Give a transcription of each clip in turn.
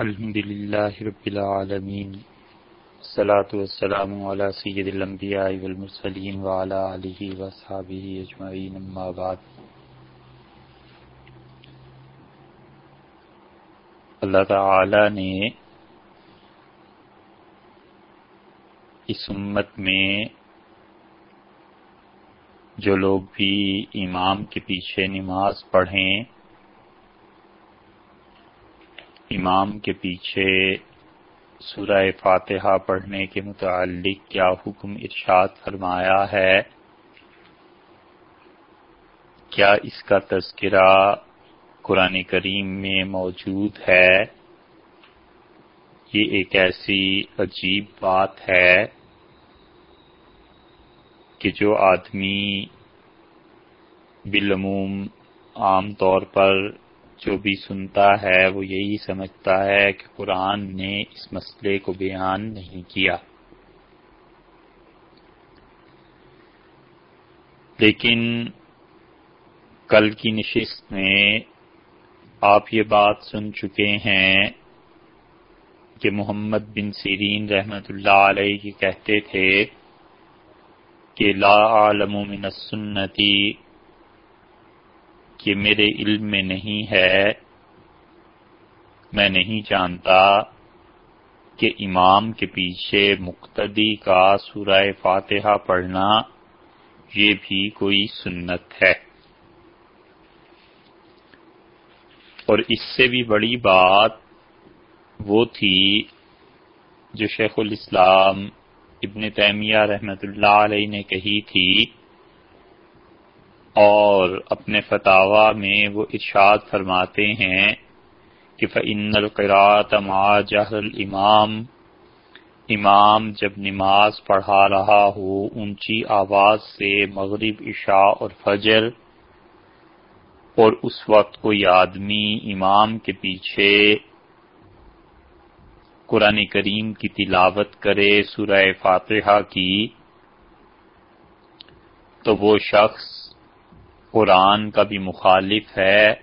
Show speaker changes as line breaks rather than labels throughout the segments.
الحمد لله رب العالمين الصلاة والسلام على سيد الأنبياء والمرسلين وعلى آله وصحابه أجمعين أما بعد۔ اللہ تعالی نے اس امت میں جو لوگ بھی امام کے پیچھے نماز پڑھیں امام کے پیچھے سورہ فاتحہ پڑھنے کے متعلق کیا حکم ارشاد فرمایا ہے؟ کیا اس کا تذکرہ قرآن کریم میں موجود ہے؟ یہ ایک ایسی عجیب بات ہے کہ جو آدمی بالعموم عام طور پر جو بھی سنتا ہے وہ یہی سمجھتا ہے کہ قرآن نے اس مسئلے کو بیان نہیں کیا۔ لیکن کل کی نشست میں آپ یہ بات سن چکے ہیں کہ محمد بن سیرین رحمت اللہ علیہ کی کہتے تھے کہ لا عالم من السنتی کہ میرے علم میں نہیں ہے، میں نہیں جانتا کہ امام کے پیچھے مقتدی کا سورہ فاتحہ پڑھنا یہ بھی کوئی سنت ہے۔ اور اس سے بھی بڑی بات وہ تھی جو شیخ الاسلام ابن تیمیہ رحمت اللہ علیہ نے کہی تھی اور اپنے فتوا میں وہ ارشاد فرماتے ہیں کہ فعن القرات ما جہر الامام امام جب نماز پڑھا رہا ہو، اونچی آواز سے مغرب، عشاء اور فجر، اور اس وقت کوئی آدمی امام کے پیچھے قرآن کریم کی تلاوت کرے سورہ فاتحہ کی، تو وہ شخص قرآن کا بھی مخالف ہے،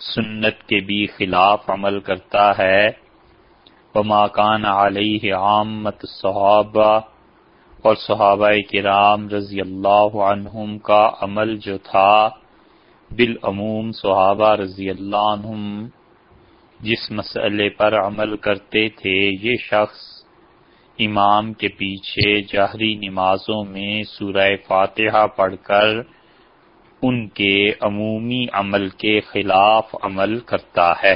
سنت کے بھی خلاف عمل کرتا ہے۔ وما علیہ عامت صحابہ اور صحابہ کرام رضی اللہ عنہم کا عمل جو تھا، بالعموم صحابہ رضی اللہ عنہم جس مسئلے پر عمل کرتے تھے، یہ شخص امام کے پیچھے جہری نمازوں میں سورہ فاتحہ پڑھ کر ان کے عمومی عمل کے خلاف عمل کرتا ہے۔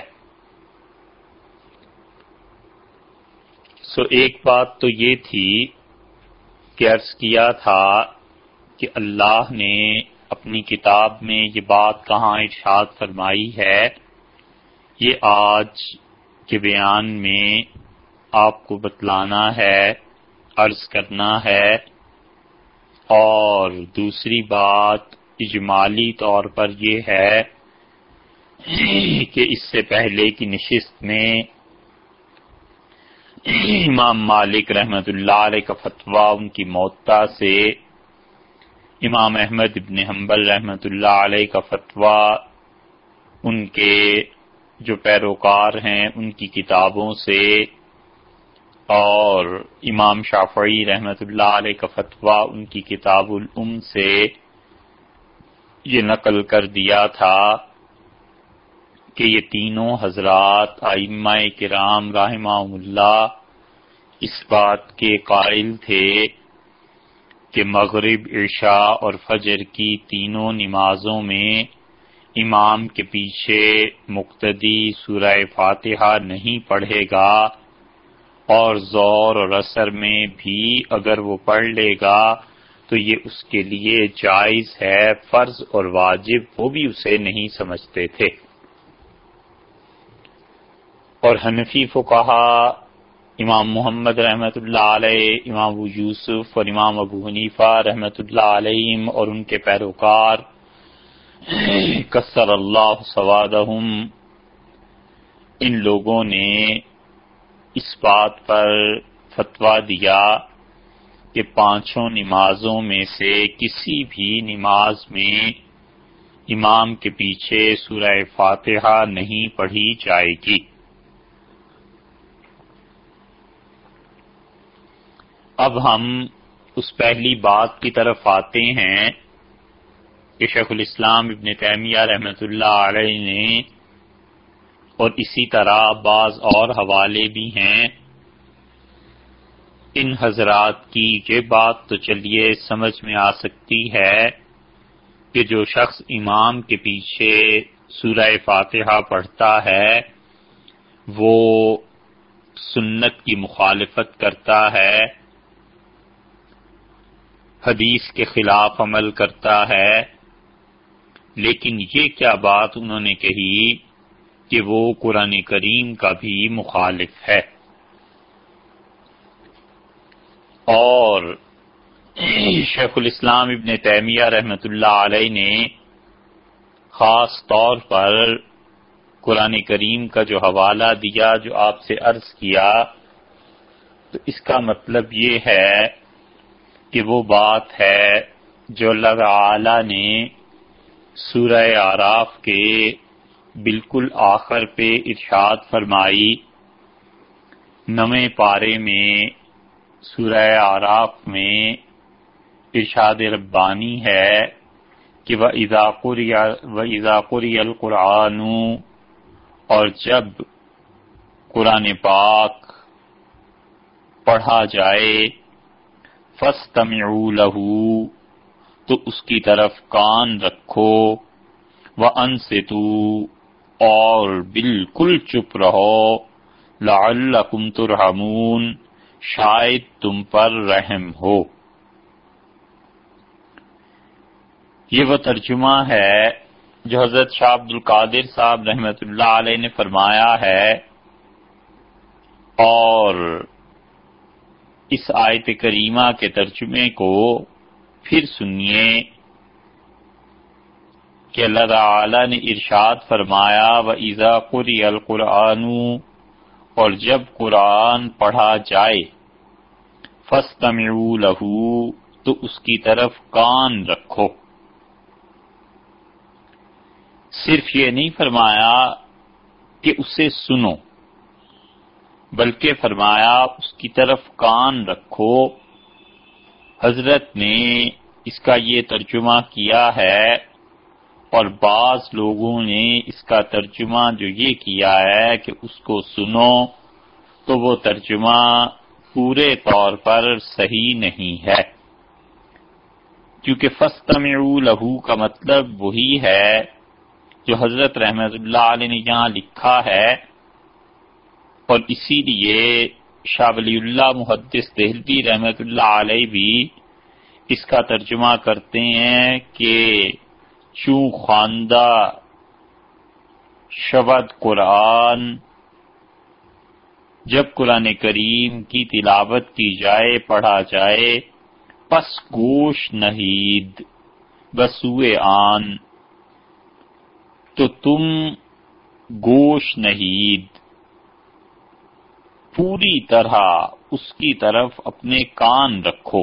سو ایک بات تو یہ تھی کہ عرض کیا تھا کہ اللہ نے اپنی کتاب میں یہ بات کہاں ارشاد فرمائی ہے۔ یہ آج کے بیان میں آپ کو بتلانا ہے، عرض کرنا ہے۔ اور دوسری بات اجمالی طور پر یہ ہے کہ اس سے پہلے کی نشست میں امام مالک رحمت اللہ علیہ کا فتویٰ ان کی موتا سے امام احمد ابن حنبل رحمت اللہ علیہ کا فتویٰ ان کے جو پیروکار ہیں ان کی کتابوں سے اور امام شافعی رحمت اللہ علیہ کا فتویٰ ان کی کتاب الام سے یہ نقل کر دیا تھا کہ یہ تینوں حضرات آئمہ کرام رحمہ اللہ اس بات کے قائل تھے کہ مغرب، عشاء اور فجر کی تینوں نمازوں میں امام کے پیچھے مقتدی سورہ فاتحہ نہیں پڑھے گا اور زور اور اثر میں بھی اگر وہ پڑھ لے گا تو یہ اس کے لیے جائز ہے، فرض اور واجب، وہ بھی اسے نہیں سمجھتے تھے۔ اور حنفی کو کہا امام محمد رحمت اللہ علیہ، امام ابو یوسف اور امام ابو حنیفہ رحمت اللہ علیہ اور ان کے پیروکار، کسر اللہ سوادہم۔ ان لوگوں نے اس بات پر فتویٰ دیا کہ پانچوں نمازوں میں سے کسی بھی نماز میں امام کے پیچھے سورہ فاتحہ نہیں پڑھی جائے گی۔ اب ہم اس پہلی بات کی طرف آتے ہیں کہ شیخ الاسلام ابن تیمیہ رحمۃ اللہ علیہ نے اور اسی طرح بعض اور حوالے بھی ہیں۔ ان حضرات کی یہ بات تو چلیے سمجھ میں آ سکتی ہے کہ جو شخص امام کے پیچھے سورہ فاتحہ پڑھتا ہے، وہ سنت کی مخالفت کرتا ہے، حدیث کے خلاف عمل کرتا ہے۔ لیکن یہ کیا بات انہوں نے کہی کہ وہ قرآن کریم کا بھی مخالف ہے؟ اور شیخ الاسلام ابن تیمیہ رحمت اللہ علیہ نے خاص طور پر قرآن کریم کا جو حوالہ دیا، جو آپ سے عرض کیا، تو اس کا مطلب یہ ہے کہ وہ بات ہے جو اللہ تعالی نے سورہ آراف کے بالکل آخر پہ ارشاد فرمائی، نویں پارے میں سورہ آراف میں ارشاد ربانی ہے کہ وہ اضاقری القرآن اور جب قرآن پاک پڑھا جائے فسطم لہو تو اس کی طرف کان رکھو وہ ان سے تو اور بالکل چپ رہو لعلکم ترحمون شاید تم پر رحم ہو۔ یہ وہ ترجمہ ہے جو حضرت شاہ عبد القادر صاحب رحمت اللہ علیہ نے فرمایا ہے اور اس آیت کریمہ کے ترجمے کو پھر سنیے کہ اللہ تعالی نے ارشاد فرمایا و ایزا قری القرآن اور جب قرآن پڑھا جائے فسطم لہو، تو اس کی طرف کان رکھو۔ صرف یہ نہیں فرمایا کہ اسے سنو، بلکہ فرمایا اس کی طرف کان رکھو۔ حضرت نے اس کا یہ ترجمہ کیا ہے اور بعض لوگوں نے اس کا ترجمہ جو یہ کیا ہے کہ اس کو سنو، تو وہ ترجمہ پورے طور پر صحیح نہیں ہے۔ کیونکہ فستم لہو کا مطلب وہی ہے جو حضرت رحمت اللہ علیہ نے یہاں لکھا ہے۔ اور اسی لیے شاہ ولی اللہ محدث دہلتی رحمت اللہ علیہ بھی اس کا ترجمہ کرتے ہیں کہ چوں خواندہ، شبد، قرآن، جب قرآن کریم کی تلاوت کی جائے، پڑھا جائے، پس گوش نہید بسوئے آن۔ تو تم گوش نہید۔ پوری طرح اس کی طرف اپنے کان رکھو۔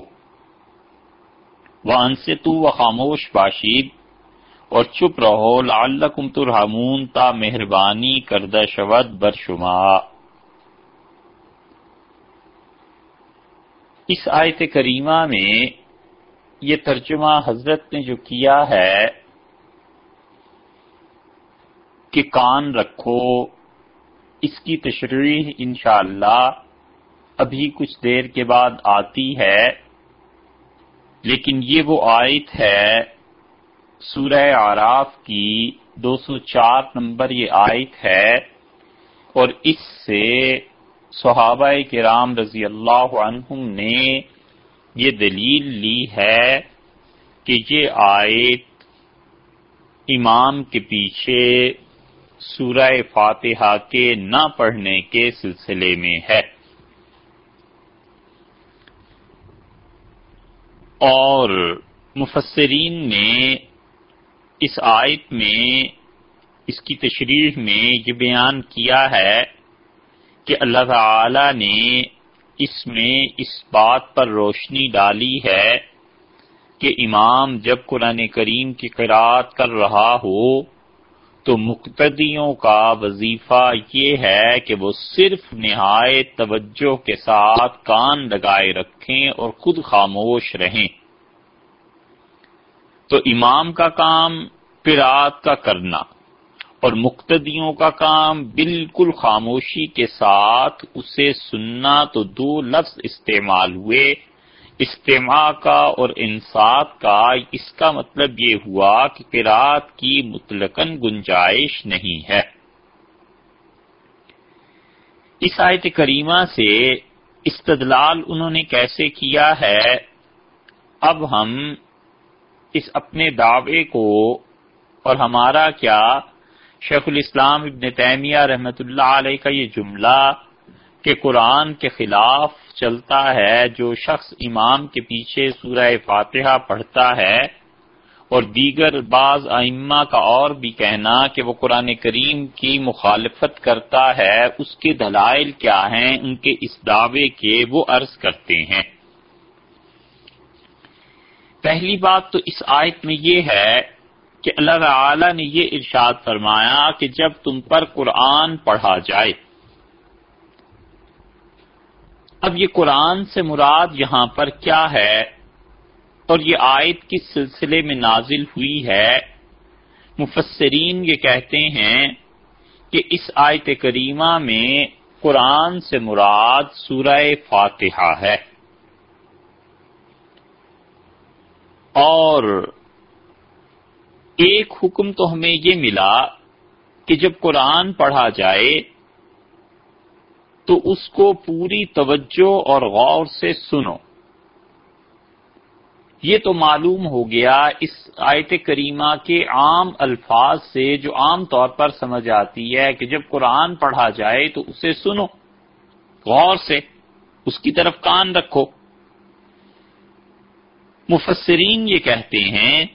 وہاں سے تو وہ خاموش باشید اور چپ رہو، لعلکم ترحمون، تا مہربانی کردہ شود برشما اس آیت کریمہ میں یہ ترجمہ حضرت نے جو کیا ہے کہ کان رکھو، اس کی تشریح انشاءاللہ ابھی کچھ دیر کے بعد آتی ہے، لیکن یہ وہ آیت ہے سورہ آراف کی دو سو چار نمبر یہ آیت ہے اور اس سے صحابہ کرام رضی اللہ عنہم نے یہ دلیل لی ہے کہ یہ آیت امام کے پیچھے سورہ فاتحہ کے نہ پڑھنے کے سلسلے میں ہے۔ اور مفسرین نے اس آیت میں، اس کی تشریح میں یہ بیان کیا ہے کہ اللہ تعالی نے اس میں اس بات پر روشنی ڈالی ہے کہ امام جب قرآن کریم کی قرآت کر رہا ہو تو مقتدیوں کا وظیفہ یہ ہے کہ وہ صرف نہایت توجہ کے ساتھ کان لگائے رکھیں اور خود خاموش رہیں۔ تو امام کا کام پرات کا کرنا اور مقتدیوں کا کام بالکل خاموشی کے ساتھ اسے سننا تو دو لفظ استعمال ہوئے، استماع کا اور انصاف کا، اس کا مطلب یہ ہوا کہ قرآت کی مطلقاً گنجائش نہیں ہے۔ اس آیت کریمہ سے استدلال انہوں نے کیسے کیا ہے؟ اب ہم اس اپنے دعوے کو اور ہمارا کیا؟ شیخ الاسلام ابن تیمیہ رحمت اللہ علیہ کا یہ جملہ کہ قرآن کے خلاف چلتا ہے جو شخص امام کے پیچھے سورہ فاتحہ پڑھتا ہے اور دیگر بعض ائمہ کا اور بھی کہنا کہ وہ قرآن کریم کی مخالفت کرتا ہے، اس کے دلائل کیا ہیں؟ ان کے اس دعوے کے وہ عرض کرتے ہیں۔ پہلی بات تو اس آیت میں یہ ہے کہ اللہ تعالی نے یہ ارشاد فرمایا کہ جب تم پر قرآن پڑھا جائے۔ اب یہ قرآن سے مراد یہاں پر کیا ہے؟ اور یہ آیت کس سلسلے میں نازل ہوئی ہے؟ مفسرین یہ کہتے ہیں کہ اس آیت کریمہ میں قرآن سے مراد سورہ فاتحہ ہے۔ اور ایک حکم تو ہمیں یہ ملا کہ جب قرآن پڑھا جائے تو اس کو پوری توجہ اور غور سے سنو۔ یہ تو معلوم ہو گیا اس آیت کریمہ کے عام الفاظ سے جو عام طور پر سمجھ آتی ہے کہ جب قرآن پڑھا جائے تو اسے سنو، غور سے اس کی طرف کان رکھو۔ مفسرین یہ کہتے ہیں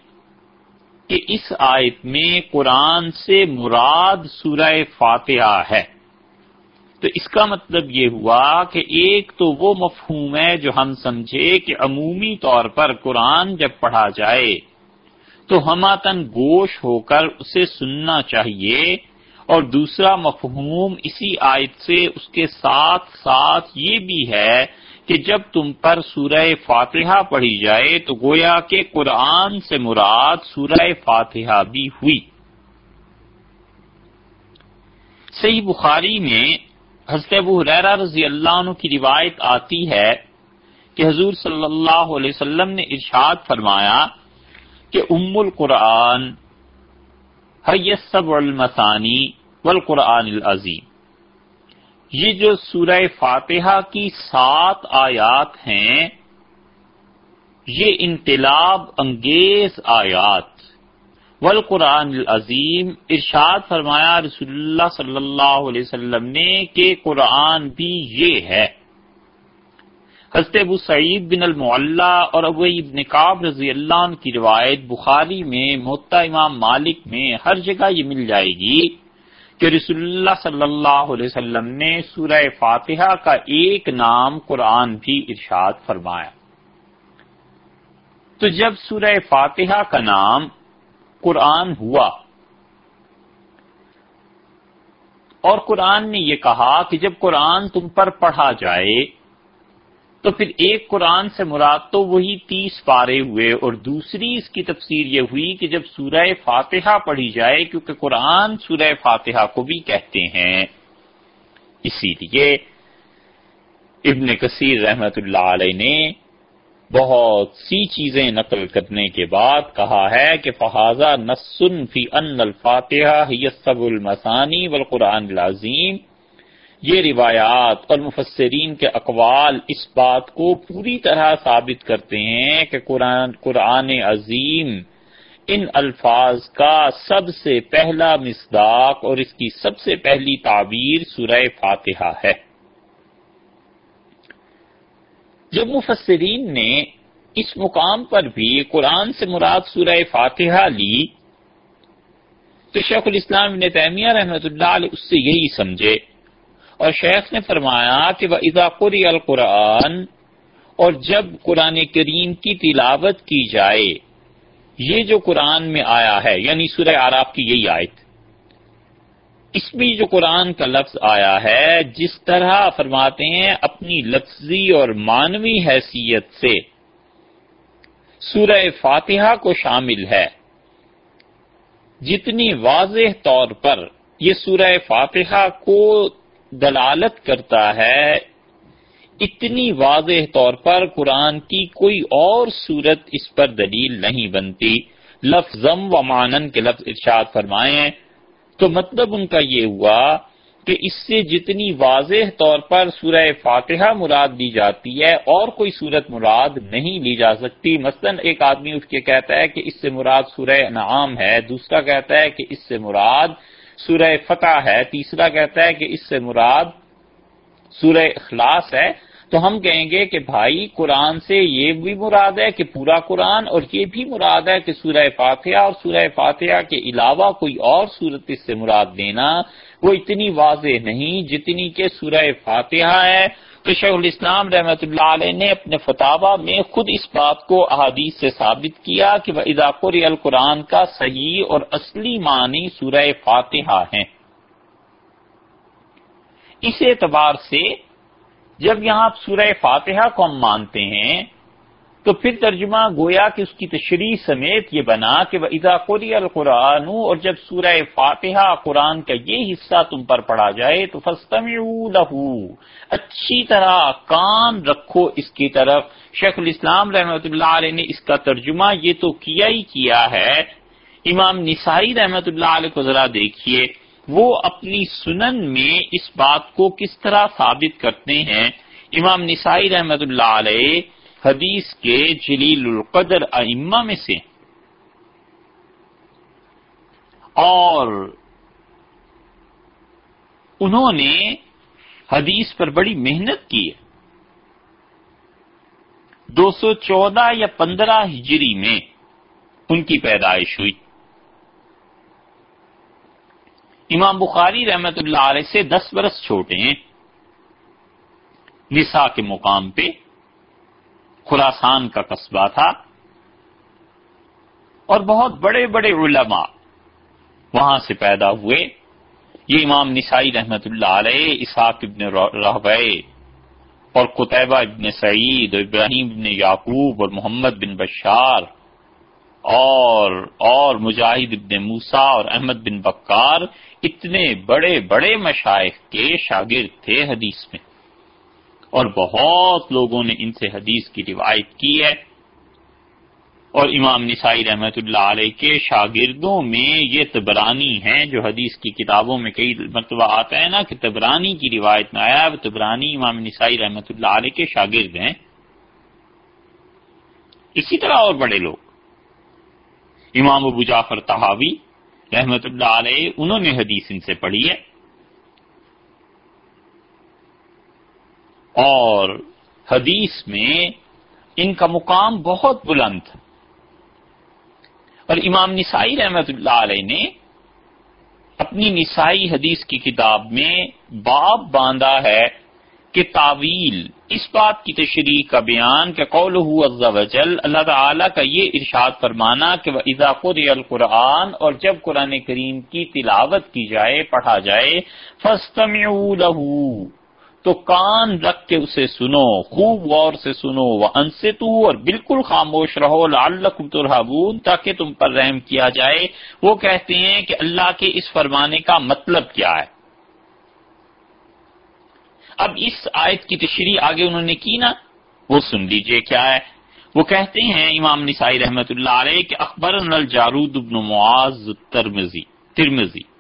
کہ اس آیت میں قرآن سے مراد سورہ فاتحہ ہے۔ تو اس کا مطلب یہ ہوا کہ ایک تو وہ مفہوم ہے جو ہم سمجھے کہ عمومی طور پر قرآن جب پڑھا جائے تو ہماتن گوش ہو کر اسے سننا چاہیے اور دوسرا مفہوم اسی آیت سے اس کے ساتھ ساتھ یہ بھی ہے کہ جب تم پر سورہ فاتحہ پڑھی جائے تو گویا کہ قرآن سے مراد سورہ فاتحہ بھی ہوئی۔ صحیح بخاری میں حضرت ابو حریرہ رضی اللہ عنہ کی روایت آتی ہے کہ حضور صلی اللہ علیہ وسلم نے ارشاد فرمایا کہ ام القرآن حیثب المسانی والقرآن العظیم۔ یہ جو سورہ فاتحہ کی سات آیات ہیں، یہ انقلاب انگیز آیات۔ والقرآن العظیم، ارشاد فرمایا رسول اللہ صلی اللہ علیہ وسلم نے کہ قرآن بھی یہ ہے۔ حضرت ابو سعید بن المعلہ اور ابو ابن کاب رضی اللہ عنہ کی روایت بخاری میں محتا امام مالک میں ہر جگہ یہ مل جائے گی۔ کہ رسول اللہ صلی اللہ علیہ وسلم نے سورہ فاتحہ کا ایک نام قرآن بھی ارشاد فرمایا۔ تو جب سورہ فاتحہ کا نام قرآن ہوا اور قرآن نے یہ کہا کہ جب قرآن تم پر پڑھا جائے تو پھر ایک قرآن سے مراد تو وہی تیس پارے ہوئے اور دوسری اس کی تفسیر یہ ہوئی کہ جب سورہ فاتحہ پڑھی جائے، کیونکہ قرآن سورہ فاتحہ کو بھی کہتے ہیں۔ اسی لیے ابن کثیر رحمت اللہ علیہ نے بہت سی چیزیں نقل کرنے کے بعد کہا ہے کہ فہذا نسن فی ان الفاتحہ سب المسانی والقرآن العظیم یہ روایات اور مفسرین کے اقوال اس بات کو پوری طرح ثابت کرتے ہیں کہ قرآن قرآن عظیم ان الفاظ کا سب سے پہلا مصداق اور اس کی سب سے پہلی تعبیر سورہ فاتحہ ہے۔ جب مفسرین نے اس مقام پر بھی قرآن سے مراد سورہ فاتحہ لی، تو شیخ الاسلام نے تیمیہ رحمۃ اللہ علیہ اس سے یہی سمجھے اور شیخ نے فرمایا کہ وہ اضاقری القرآن، اور جب قرآن کریم کی تلاوت کی جائے، یہ جو قرآن میں آیا ہے یعنی سورہ آراف کی یہی آیت، اس میں جو قرآن کا لفظ آیا ہے، جس طرح فرماتے ہیں اپنی لفظی اور مانوی حیثیت سے، سورہ فاتحہ کو شامل ہے۔ جتنی واضح طور پر یہ سورہ فاتحہ کو دلالت کرتا ہے، اتنی واضح طور پر قرآن کی کوئی اور صورت اس پر دلیل نہیں بنتی۔ لفظم و مانن کے لفظ ارشاد فرمائے تو مطلب ان کا یہ ہوا کہ اس سے جتنی واضح طور پر سورہ فاتحہ مراد دی جاتی ہے اور کوئی صورت مراد نہیں لی جا سکتی۔ مثلا ایک آدمی اٹھ کے کہتا ہے کہ اس سے مراد سورہ انعام ہے، دوسرا کہتا ہے کہ اس سے مراد سورہ فتح ہے، تیسرا کہتا ہے کہ اس سے مراد سورہ اخلاص ہے۔ تو ہم کہیں گے کہ بھائی، قرآن سے یہ بھی مراد ہے کہ پورا قرآن اور یہ بھی مراد ہے کہ سورہ فاتحہ اور سورہ فاتحہ کے علاوہ کوئی اور صورت اس سے مراد دینا وہ اتنی واضح نہیں جتنی کہ سورہ فاتحہ ہے۔ تو شیخ الاسلام رحمۃ اللہ علیہ نے اپنے فتح میں خود اس بات کو احادیث سے ثابت کیا کہ وہ اضاقر القرآن کا صحیح اور اصلی معنی سورہ فاتحہ ہیں اس اعتبار سے جب یہاں آپ سورہ فاتحہ کو ہم مانتے ہیں تو پھر ترجمہ گویا کہ اس کی تشریح سمیت یہ بنا کہ وہ قری القرآن اور جب سورہ فاتحہ قرآن کا یہ حصہ تم پر پڑھا جائے تو فستم لہو اچھی طرح کان رکھو اس کی طرف۔ شیخ الاسلام رحمۃ اللہ علیہ نے اس کا ترجمہ یہ تو کیا ہی کیا ہے۔ امام نسائی رحمۃ اللہ علیہ کو ذرا دیکھیے۔ وہ اپنی سنن میں اس بات کو کس طرح ثابت کرتے ہیں؟ امام نسائی رحمت اللہ علیہ حدیث کے جلیل القدر ائمہ میں سے۔ اور انہوں نے حدیث پر بڑی محنت کی ہے۔ دو سو چودہ یا پندرہ ہجری میں ان کی پیدائش ہوئی۔ امام بخاری رحمت اللہ علیہ سے دس برس چھوٹے ہیں۔ نسا کے مقام پہ۔ خراسان کا قصبہ تھا اور بہت بڑے بڑے علماء وہاں سے پیدا ہوئے۔ یہ امام نسائی رحمت اللہ علیہ، اسحاق ابن رحبے اور قطبہ ابن سعید اور ابراہیم ابن یعقوب اور محمد بن بشار اور اور مجاہد ابن موسا اور احمد بن بکار اتنے بڑے بڑے مشائق کے شاگرد تھے حدیث میں۔ اور بہت لوگوں نے ان سے حدیث کی روایت کی ہے۔ اور امام نسائی رحمت اللہ علیہ کے شاگردوں میں یہ تبرانی ہیں جو حدیث کی کتابوں میں کئی مرتبہ آتا ہے نا کہ تبرانی کی روایت میں آیا تبرانی امام نسائی رحمت اللہ علیہ کے شاگرد ہیں۔ اسی طرح اور بڑے لوگ۔ امام ابو جعفر تحاوی رحمت اللہ علیہ، انہوں نے حدیث ان سے پڑھی ہے۔ اور حدیث میں ان کا مقام بہت بلند اور امام نسائی رحمت اللہ علیہ نے اپنی نسائی حدیث کی کتاب میں باب باندھا ہے کہ تعویل، اس بات کی تشریح کا بیان کہ قول وجل، اللہ تعالیٰ کا یہ ارشاد فرمانا کہ وہ اضافر القرآن، اور جب قرآن کریم کی تلاوت کی جائے، پڑھا جائے فستم تو کان رکھ کے اسے سنو، خوب غور سے سنو وہ انس اور بالکل خاموش رہو لال ترحبون تاکہ تم پر رحم کیا جائے۔ وہ کہتے ہیں کہ اللہ کے اس فرمانے کا مطلب کیا ہے۔ اب اس آیت کی تشریح آگے انہوں نے کی نا، وہ سن لیجیے کیا ہے۔ وہ کہتے ہیں، امام نسائی رحمت اللہ علیہ، کہ اکبر الجارود ابن معاذ ترمزی ترمزی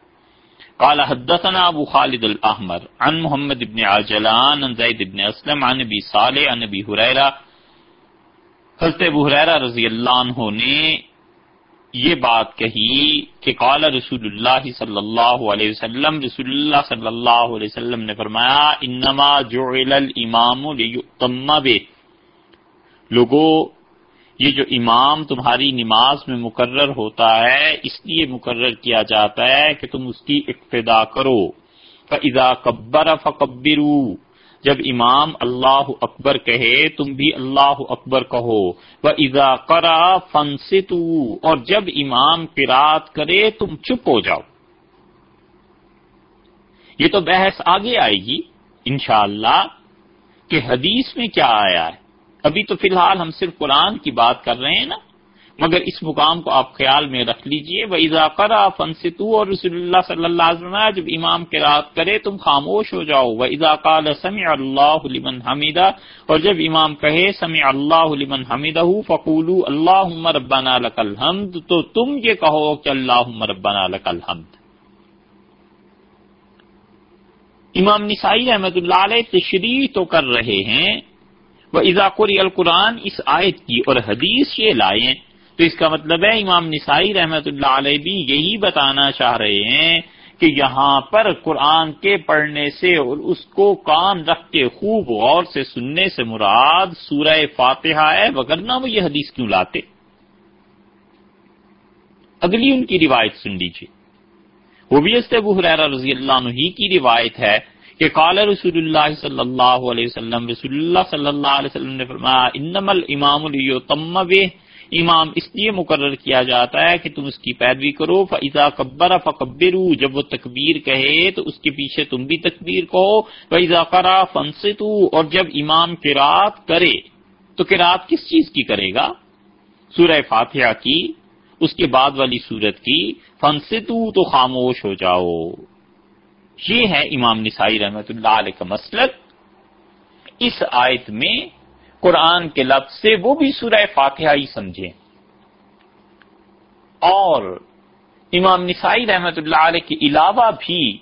قال حدثنا ابو خالد الاحمر عن محمد ابن عجلان عن زید ابن اسلم عن نبی صالح عن نبی حریرہ۔ حضرت ابو حریرہ رضی اللہ عنہ نے یہ بات کہی کہ قال رسول اللہ صلی اللہ علیہ وسلم، رسول اللہ صلی اللہ علیہ وسلم نے فرمایا، انما جعل الامام لیؤتم بے لوگو یہ جو امام تمہاری نماز میں مقرر ہوتا ہے، اس لیے مقرر کیا جاتا ہے کہ تم اس کی اقتدا کرو۔ فَإِذَا كَبَّرَ فَقَبِّرُوا۔ جب امام اللہ اکبر کہے، تم بھی اللہ اکبر کہو۔ وہ اضا کرا فنسو اور جب امام قرات کرے، تم چپ ہو جاؤ۔ یہ تو بحث آگے آئے گی انشاءاللہ کہ حدیث میں کیا آیا ہے۔ ابھی تو فی الحال ہم صرف قرآن کی بات کر رہے ہیں نا، مگر اس مقام کو آپ خیال میں رکھ لیجیے۔ وہ اضافہ فنستو اور رسول اللہ صلی اللہ علیہ وسلم جب امام کے رات کرے تم خاموش ہو جاؤ۔ وہ اضاقہ سمع اللہ لمن حمیدہ اور جب امام کہے سمع اللہ لمن حمیدہ فقول اللہ ربنا لک الحمد، تو تم یہ کہو کہ اللہ ربنا لک الحمد۔ امام نسائی رحمت اللہ علیہ تشریح تو کر رہے ہیں۔ وہ اضاقری القرآن، اس آیت کی اور حدیث یہ لائیں، تو اس کا مطلب ہے، امام نسائی رحمت اللہ علیہ بھی یہی بتانا چاہ رہے ہیں کہ یہاں پر قرآن کے پڑھنے سے اور اس کو کان رکھ کے خوب غور سے سننے سے مراد سورہ فاتحہ ہے، وگرنہ وہ یہ حدیث کیوں لاتے؟ اگلی ان کی روایت سن لیجیے وہ بھی ابو حرا رضی اللہ عنہ ہی کی روایت ہے کہ قال رسول اللہ صلی اللہ علیہ وسلم، رسول اللہ صلی اللہ علیہ وسلم نے فرمایا انم الامام لیتم امام اس لیے مقرر کیا جاتا ہے کہ تم اس کی پیروی کرو فضا کبر فکبرو جب وہ تکبیر کہے تو اس کے پیچھے تم بھی تکبیر کہو فضا کرا فنستو اور جب امام قرات کرے تو قرات کس چیز کی کرے گا؟ سورہ فاتحہ کی، اس کے بعد والی صورت کی فنستو تو خاموش ہو جاؤ۔ یہ ہے امام نسائی رحمت اللہ علیہ کا مسلک۔ اس آیت میں قرآن کے لفظ سے وہ بھی سورہ فاتحہ ہی سمجھے اور امام نسائی رحمت اللہ علیہ کے علاوہ بھی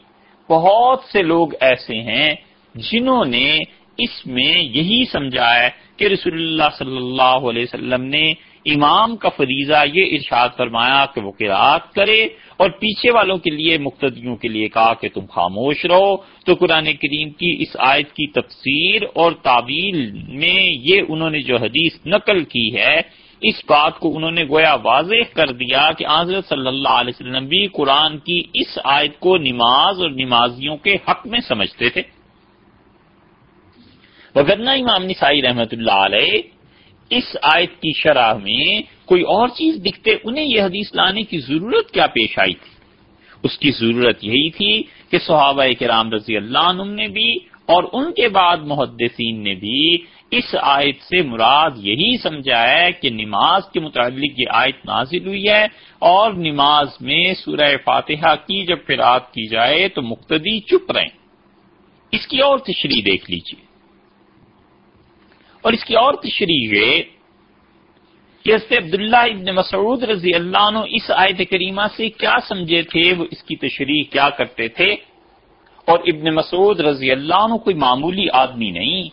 بہت سے لوگ ایسے ہیں جنہوں نے اس میں یہی سمجھا ہے کہ رسول اللہ صلی اللہ علیہ وسلم نے امام کا فریضہ یہ ارشاد فرمایا کہ وہ قرآت کرے اور پیچھے والوں کے لیے، مقتدیوں کے لیے کہا کہ تم خاموش رہو۔ تو قرآن کریم کی اس آیت کی تفسیر اور تعبیل میں یہ انہوں نے جو حدیث نقل کی ہے، اس بات کو انہوں نے گویا واضح کر دیا کہ حضرت صلی اللہ علیہ وسلم بھی قرآن کی اس آیت کو نماز اور نمازیوں کے حق میں سمجھتے تھے۔ وغیرہ امام نسائی رحمت اللہ علیہ اس آیت کی شرح میں کوئی اور چیز دکھتے، انہیں یہ حدیث لانے کی ضرورت کیا پیش آئی تھی؟ اس کی ضرورت یہی تھی کہ صحابہ کرام رضی اللہ عنہ نے بھی اور ان کے بعد محدثین نے بھی اس آیت سے مراد یہی سمجھا ہے کہ نماز کے متعلق یہ آیت نازل ہوئی ہے اور نماز میں سورہ فاتحہ کی جب فراط کی جائے تو مقتدی چپ رہیں۔ اس کی اور تشریح دیکھ لیجیے اور اس کی اور تشریح ہے کہ عبداللہ ابن مسعود رضی اللہ عنہ اس آیت کریمہ سے کیا سمجھے تھے، وہ اس کی تشریح کیا کرتے تھے؟ اور ابن مسعود رضی اللہ عنہ کوئی معمولی آدمی نہیں۔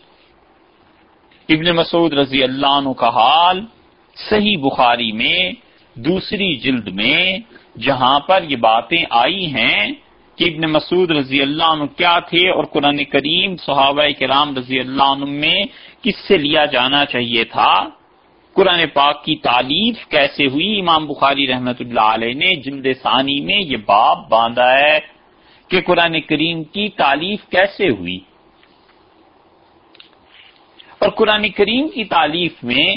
ابن مسعود رضی اللہ عنہ کا حال صحیح بخاری میں، دوسری جلد میں، جہاں پر یہ باتیں آئی ہیں کہ ابن مسعود رضی اللہ عنہ کیا تھے اور قرآن کریم صحابہ کرام رضی اللہ عنہ میں کس سے لیا جانا چاہیے تھا؟ قرآن پاک کی تعلیف کیسے ہوئی؟ امام بخاری رحمت اللہ علیہ نے جلد ثانی میں یہ باب باندھا ہے کہ قرآن کریم کی تعلیف کیسے ہوئی؟ اور قرآن کریم کی تعلیف میں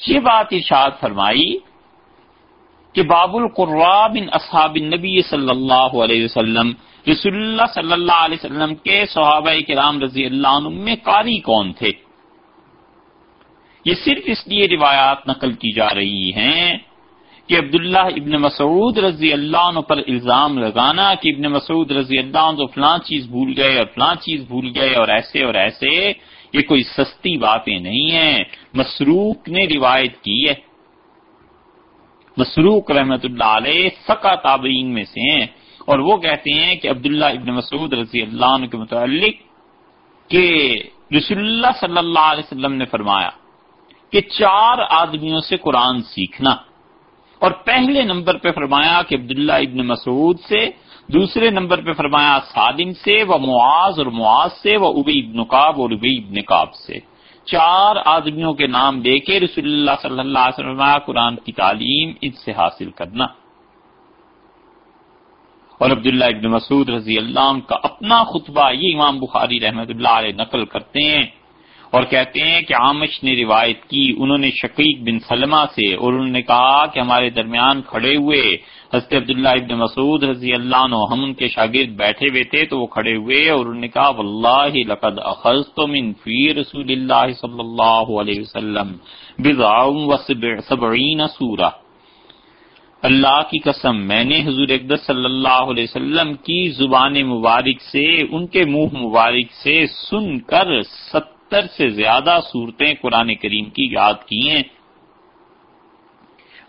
یہ بات ارشاد فرمائی کہ باب القرا بن اصحاب النبی صلی اللہ علیہ وسلم رسول اللہ صلی اللہ علیہ وسلم کے صحابہ کرام رضی اللہ عنہ میں قاری کون تھے؟ یہ صرف اس لیے روایات نقل کی جا رہی ہیں کہ عبداللہ ابن مسعود رضی اللہ عنہ پر الزام لگانا کہ ابن مسعود رضی اللہ عنہ فلاں چیز بھول گئے اور فلاں چیز بھول گئے اور ایسے اور ایسے، یہ کوئی سستی باتیں نہیں ہیں۔ مسروق نے روایت کی ہے۔ مسروق رحمت اللہ علیہ فقہ تابعین میں سے ہیں۔ اور وہ کہتے ہیں کہ عبداللہ ابن مسعود رضی اللہ عنہ کے متعلق کہ رسول اللہ صلی اللہ علیہ وسلم نے فرمایا کہ چار آدمیوں سے قرآن سیکھنا۔ اور پہلے نمبر پہ فرمایا کہ عبداللہ ابن مسعود سے، دوسرے نمبر پہ فرمایا سالم سے و معاذ اور معاذ سے و ابی ابن کاب اور ابی ابن کاب سے۔ چار آدمیوں کے نام لے کے رسول اللہ صلی اللہ علیہ وسلم قرآن کی تعلیم ان سے حاصل کرنا۔ اور عبداللہ ابن مسعود رضی اللہ عنہ کا اپنا خطبہ یہ امام بخاری رحمت اللہ علیہ نقل کرتے ہیں اور کہتے ہیں کہ عامش نے روایت کی، انہوں نے شقیق بن سلمہ سے اور انہوں نے کہا کہ ہمارے درمیان کھڑے ہوئے حضرت عبداللہ ابن مسعود رضی اللہ عنہ، ہم ان کے شاگرد بیٹھے ہوئے تھے تو وہ کھڑے ہوئے اور انہوں نے کہا، واللہ لقد اخذت من فی رسول اللہ صلی اللہ علیہ وسلم بضعم و سبعین سورہ. اللہ کی قسم، میں نے حضور اقدس صلی اللہ علیہ وسلم کی زبان مبارک سے، ان کے منہ مبارک سے سن کر ستر سے زیادہ صورتیں قرآن کریم کی یاد کی ہیں۔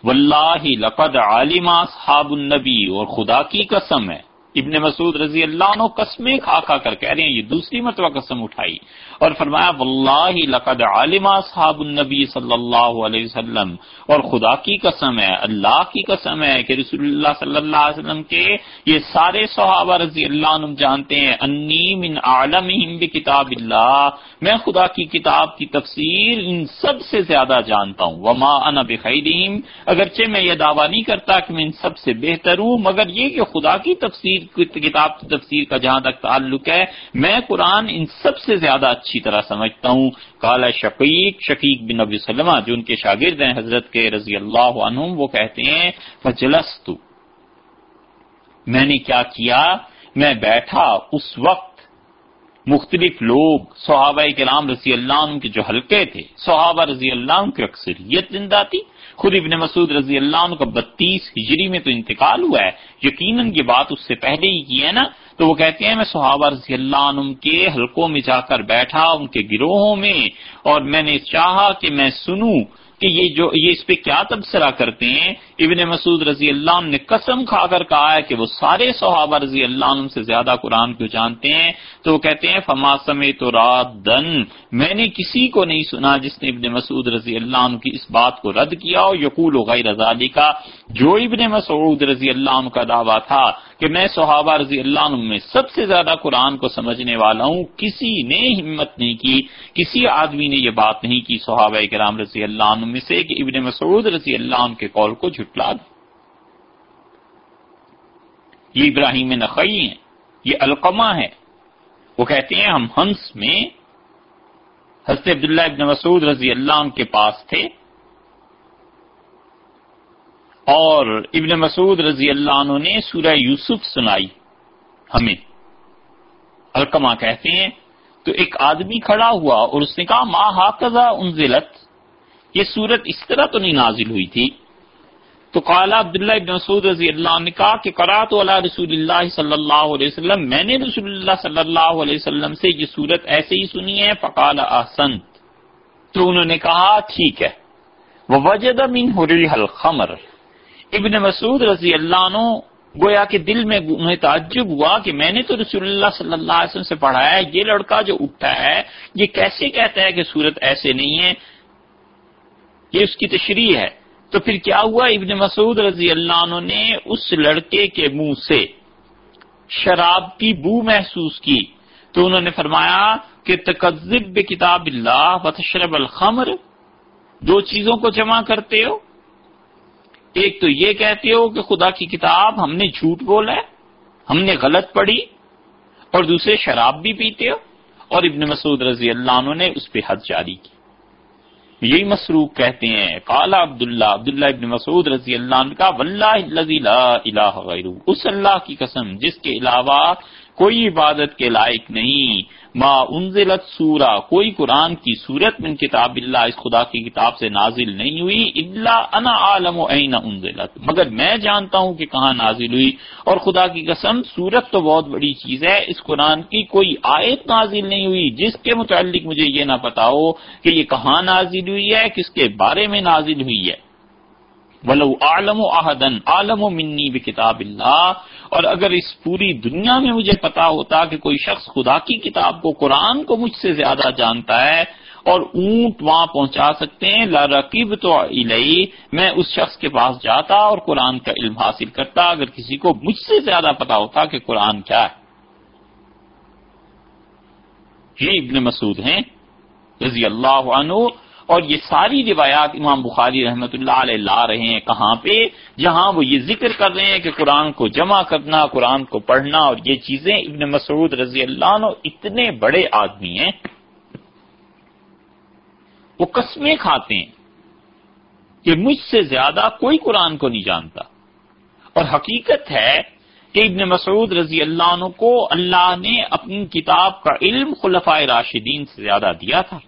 واللہ لقد عالم اصحاب النبی، اور خدا کی قسم ہے۔ ابن مسعود رضی اللہ عنہ قسمیں کھا کھا کر کہہ رہے ہیں، یہ دوسری مرتبہ قسم اٹھائی۔ اور فرمایا، واللہ لقد علم اصحاب النبی صلی اللہ علیہ وسلم. اور خدا کی قسم ہے، اللہ کی قسم ہے کہ رسول اللہ صلی اللہ علیہ وسلم کے یہ سارے صحابہ رضی اللہ عنہ جانتے ہیں، انی من عالمہم بکتاب اللہ. میں خدا کی کتاب کی تفسیر ان سب سے زیادہ جانتا ہوں، وما انا بخیریم اگرچہ میں یہ دعویٰ نہیں کرتا کہ میں ان سب سے بہتر ہوں، مگر یہ کہ خدا کی تفسیر، کتاب کی تفسیر کا جہاں تک تعلق ہے، میں قرآن ان سب سے زیادہ اچھی طرح سمجھتا ہوں۔ کالا شقیق شقیق بن ابی سلمہ جو ان کے شاگرد ہیں، حضرت کے رضی اللہ عنہ وہ کہتے ہیں، فجلست۔ میں نے کیا کیا؟ میں بیٹھا۔ اس وقت مختلف لوگ، صحابہ کرام رضی اللہ عنہ کے جو حلقے تھے، صحابہ رضی اللہ عنہ کی اکثریت زندہ تھی۔ خود ابن مسعود رضی اللہ عنہ کا بتیس ہجری میں تو انتقال ہوا ہے۔ یقیناً یہ بات اس سے پہلے ہی کی ہے نا۔ تو وہ کہتے ہیں، میں صحابہ رضی اللہ عنہ کے حلقوں میں جا کر بیٹھا، ان کے گروہوں میں، اور میں نے چاہا کہ میں سنوں کہ یہ جو یہ اس پہ کیا تبصرہ کرتے ہیں؟ ابن مسعود رضی اللہ عنہ نے قسم کھا کر کہا ہے کہ وہ سارے صحابہ رضی اللہ عنہ سے زیادہ قرآن کو جانتے ہیں۔ تو وہ کہتے ہیں، فما سمے تو رات دن میں نے کسی کو نہیں سنا جس نے ابن مسعود رضی اللہ عنہ کی اس بات کو رد کیا اور یقول و غیر رضالی کا جو ابن مسعود رضی اللہ عنہ کا دعویٰ تھا کہ میں صحابہ رضی اللہ عنہ میں سب سے زیادہ قرآن کو سمجھنے والا ہوں، کسی نے ہمت نہیں کی، کسی آدمی نے یہ بات نہیں کی، صحابہ کرام رضی اللہ عنہ ان میں سے کہ ابن مسعود رضی اللہ عنہ کے قول کو جھٹلا دیں یہ ابراہیم نقی ہیں، یہ القمہ ہے وہ کہتے ہیں ہم ہنس میں حضرت عبداللہ ابن مسعود رضی اللہ عنہ کے پاس تھے۔ اور ابن مسعود رضی اللہ عنہ نے سورہ یوسف سنائی ہمیں۔ الکما کہتے ہیں، تو ایک آدمی کھڑا ہوا اور اس نے کہا ماں حافظہ انزلت؟ یہ سورت اس طرح تو نہیں نازل ہوئی تھی۔ تو کالا عبداللہ ابن مسعود رضی اللہ عنہ نے کہا کہ کرات والا رسول اللہ صلی اللہ علیہ وسلم، میں نے رسول اللہ صلی اللہ علیہ وسلم سے یہ سورت ایسے ہی سنی ہے، فقال احسن تو انہوں نے کہا، ٹھیک ہے۔ وجد من الخمر۔ ابن مسعود رضی اللہ عنہ گویا کہ دل میں انہیں تعجب ہوا کہ میں نے تو رسول اللہ صلی اللہ علیہ وسلم سے پڑھا ہے، یہ لڑکا جو اٹھا ہے، یہ کیسے کہتا ہے کہ صورت ایسے نہیں ہے؟ یہ اس کی تشریح ہے۔ تو پھر کیا ہوا؟ ابن مسعود رضی اللہ عنہ نے اس لڑکے کے منہ سے شراب کی بو محسوس کی۔ تو انہوں نے فرمایا کہ تقزب کتاب اللہ و تشرب الخمر۔ دو چیزوں کو جمع کرتے ہو۔ ایک تو یہ کہتے ہو کہ خدا کی کتاب ہم نے جھوٹ بولا ہے، ہم نے غلط پڑھی۔ اور دوسرے شراب بھی پیتے ہو۔ اور ابن مسعود رضی اللہ عنہ نے اس پہ حد جاری کی۔ یہی مسروق کہتے ہیں۔ کالا عبداللہ عبداللہ ابن مسعود رضی اللہ عنہ کا لا غیر اس اللہ کی قسم جس کے علاوہ کوئی عبادت کے لائق نہیں۔ ما انزلت سورہ کوئی قرآن کی صورت من کتاب اللہ، اس خدا کی کتاب سے نازل نہیں ہوئی اللہ انا عالم و عین انزلت مگر میں جانتا ہوں کہ کہاں نازل ہوئی، اور خدا کی قسم، صورت تو بہت بڑی چیز ہے، اس قرآن کی کوئی آیت نازل نہیں ہوئی، جس کے متعلق مجھے یہ نہ پتا ہو کہ یہ کہاں نازل ہوئی ہے، کس کے بارے میں نازل ہوئی ہے۔ ولو عالم و احدن عالم و منی بکتاب اللہ اور اگر اس پوری دنیا میں مجھے پتا ہوتا کہ کوئی شخص خدا کی کتاب کو قرآن کو مجھ سے زیادہ جانتا ہے اور اونٹ وہاں پہنچا سکتے ہیں، لا رقیب تو الہی میں اس شخص کے پاس جاتا اور قرآن کا علم حاصل کرتا، اگر کسی کو مجھ سے زیادہ پتا ہوتا کہ قرآن کیا ہے۔ یہ ابن مسعود ہیں، رضی اللہ عنہ اور یہ ساری روایات امام بخاری رحمت اللہ علیہ لا رہے ہیں کہاں پہ؟ جہاں وہ یہ ذکر کر رہے ہیں کہ قرآن کو جمع کرنا، قرآن کو پڑھنا اور یہ چیزیں ابن مسعود رضی اللہ عنہ اتنے بڑے آدمی ہیں، وہ قسمیں کھاتے ہیں کہ مجھ سے زیادہ کوئی قرآن کو نہیں جانتا۔ اور حقیقت ہے کہ ابن مسعود رضی اللہ عنہ کو اللہ نے اپنی کتاب کا علم خلفۂ راشدین سے زیادہ دیا تھا۔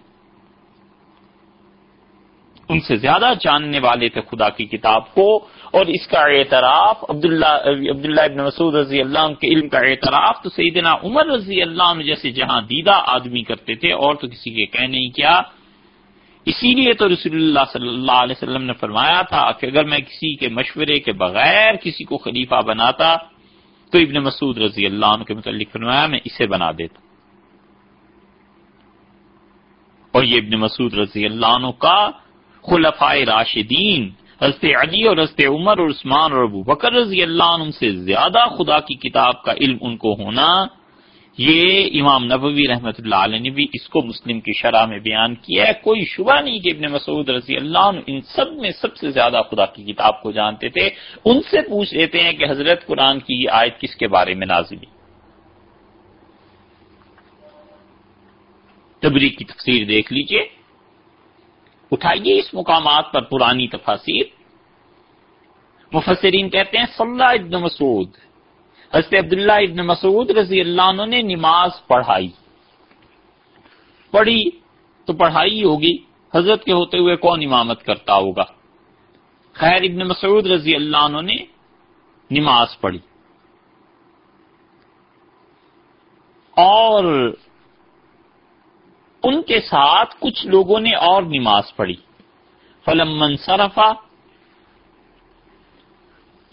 ان سے زیادہ جاننے والے تھے خدا کی کتاب کو اور اس کا اعتراف عبداللہ عبداللہ ابن مسعود رضی اللہ عنہ کے علم کا اعتراف تو سیدنا عمر رضی اللہ عنہ جیسے جہاں دیدہ آدمی کرتے تھے اور تو کسی کے کہہ نہیں کیا۔ اسی لیے تو رسول اللہ صلی اللہ علیہ وسلم نے فرمایا تھا کہ اگر میں کسی کے مشورے کے بغیر کسی کو خلیفہ بناتا تو ابن مسعود رضی اللہ عنہ کے متعلق فرمایا میں اسے بنا دیتا۔ اور یہ ابن مسعود رضی اللہ عنہ کا خلفائے راشدین، حضرت علی اور حضرت عمر اور عثمان اور ابو بکر رضی اللہ عنہ سے زیادہ خدا کی کتاب کا علم ان کو ہونا۔ یہ امام نبوی رحمت اللہ علیہ نے بھی اس کو مسلم کی شرح میں بیان کیا ہے۔ کوئی شبہ نہیں کہ ابن مسعود رضی اللہ عنہ ان سب میں سب سے زیادہ خدا کی کتاب کو جانتے تھے۔ ان سے پوچھ لیتے ہیں کہ حضرت قرآن کی یہ آیت کس کے بارے میں نازلی تبری کی تفسیر دیکھ لیجیے۔ اٹھائیے اس مقامات پر پرانی تفاصیر مفسرین کہتے ہیں، صلی ابن مسعود، حضرت عبداللہ ابن مسعود رضی اللہ عنہ نے نماز پڑھائی۔ پڑھی تو پڑھائی ہوگی، حضرت کے ہوتے ہوئے کون امامت کرتا ہوگا؟ خیر ابن مسعود رضی اللہ عنہ نے نماز پڑھی۔ اور ان کے ساتھ کچھ لوگوں نے اور نماز پڑھی۔ فلم منصرفہ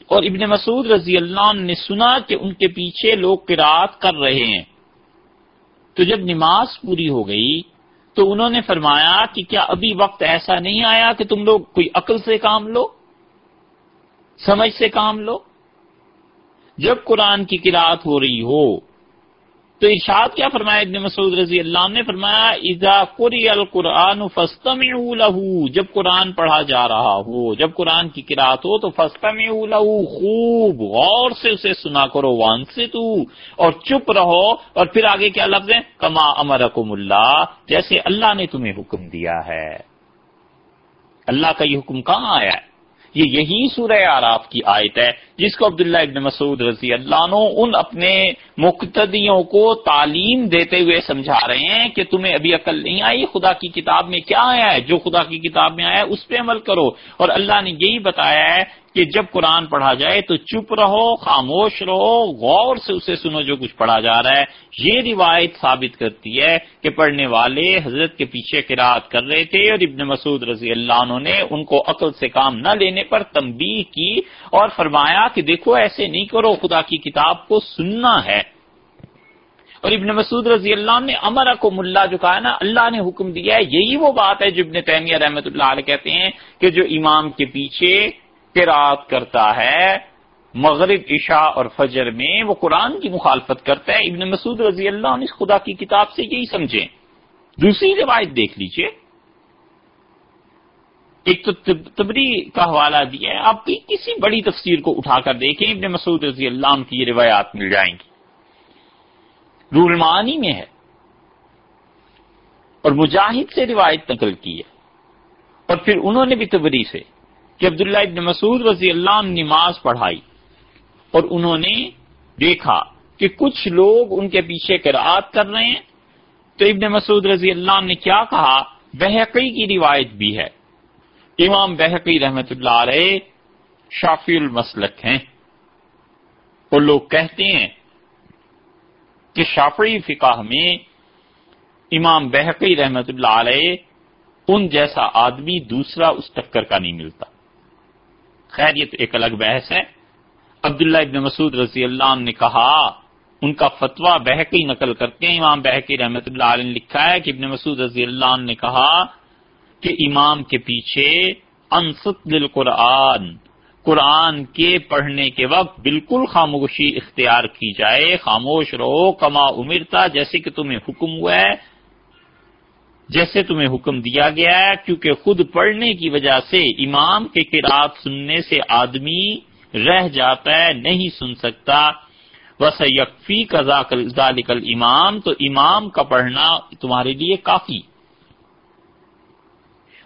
اور ابن مسعود رضی اللہ عنہ نے سنا کہ ان کے پیچھے لوگ قرآت کر رہے ہیں۔ تو جب نماز پوری ہو گئی تو انہوں نے فرمایا کہ کیا ابھی وقت ایسا نہیں آیا کہ تم لوگ کوئی عقل سے کام لو؟ سمجھ سے کام لو؟ جب قرآن کی قرآت ہو رہی ہو تو ارشاد کیا فرمایا ابن مسعود رضی اللہ عنہ نے فرمایا، اذا قری القرآن فاستمعوا له، جب قرآن پڑھا جا رہا ہو، جب قرآن کی قرات ہو تو فاستمعوا له، خوب غور سے اسے سنا کرو وان سے تو اور چپ رہو اور پھر آگے کیا لفظ ہے کما امرکم اللہ، جیسے اللہ نے تمہیں حکم دیا ہے۔ اللہ کا یہ حکم کہاں آیا ہے؟ یہ یہی سورہ آراف کی آیت ہے، جس کو عبداللہ ابن مسعود رضی اللہ عنہ ان اپنے مقتدیوں کو تعلیم دیتے ہوئے سمجھا رہے ہیں کہ تمہیں ابھی عقل نہیں آئی، خدا کی کتاب میں کیا آیا ہے؟ جو خدا کی کتاب میں آیا ہے، اس پہ عمل کرو۔ اور اللہ نے یہی بتایا ہے کہ جب قرآن پڑھا جائے تو چپ رہو، خاموش رہو، غور سے اسے سنو جو کچھ پڑھا جا رہا ہے۔ یہ روایت ثابت کرتی ہے کہ پڑھنے والے حضرت کے پیچھے قرآد کر رہے تھے اور ابن مسعود رضی اللہ عنہ نے ان کو عقل سے کام نہ لینے پر تنبیہ کی اور فرمایا کہ دیکھو ایسے نہیں کرو، خدا کی کتاب کو سننا ہے۔ اور ابن مسعود رضی اللہ نے امر کو ملا جو کہا نا، اللہ نے حکم دیا ہے، یہی وہ بات ہے جو ابن تیمیہ رحمت اللہ علیہ کہتے ہیں کہ جو امام کے پیچھے قرآت کرتا ہے، مغرب، عشاء اور فجر میں وہ قرآن کی مخالفت کرتا ہے۔ ابن مسعود رضی اللہ عنہ اس خدا کی کتاب سے یہی سمجھیں۔ دوسری روایت دیکھ لیجیے۔ ایک تو تبری کا حوالہ دیا ہے۔ آپ کی کسی بڑی تفسیر کو اٹھا کر دیکھیں، ابن مسعود رضی اللہ عنہ کی یہ روایات مل جائیں گی۔ رولمانی میں ہے۔ اور مجاہد سے روایت نقل کی ہے۔ اور پھر انہوں نے بھی تبری سے۔ کہ عبداللہ ابن مسعود رضی اللہ عنہ نماز پڑھائی اور انہوں نے دیکھا کہ کچھ لوگ ان کے پیچھے قرآت کر رہے ہیں، تو ابن مسعود رضی اللہ عنہ نے کیا کہا؟ بحقی کی روایت بھی ہے۔ امام بحقی رحمت اللہ علیہ شافی المسلک ہیں۔ وہ لوگ کہتے ہیں کہ شافعی فقہ میں امام بحقی رحمت اللہ علیہ ان جیسا آدمی دوسرا اس ٹکر کا نہیں ملتا۔ خیر، یہ تو ایک الگ بحث ہے۔ عبداللہ ابن مسعود رضی اللہ عنہ نے کہا، ان کا فتویٰ بحقی نقل کرتے ہیں۔ امام بحقی رحمت اللہ علیہ نے لکھا ہے کہ ابن مسعود رضی اللہ عنہ نے کہا کہ امام کے پیچھے انست للقرآن، قرآن کے پڑھنے کے وقت بالکل خاموشی اختیار کی جائے، خاموش رہو، کما امرتا، جیسے کہ تمہیں حکم ہوا ہے۔ جیسے تمہیں حکم دیا گیا ہے، کیونکہ خود پڑھنے کی وجہ سے امام کے قرآن سننے سے آدمی رہ جاتا ہے، نہیں سن سکتا۔ بس یکفی کا ذالکل امام تو امام کا پڑھنا تمہارے لیے کافی۔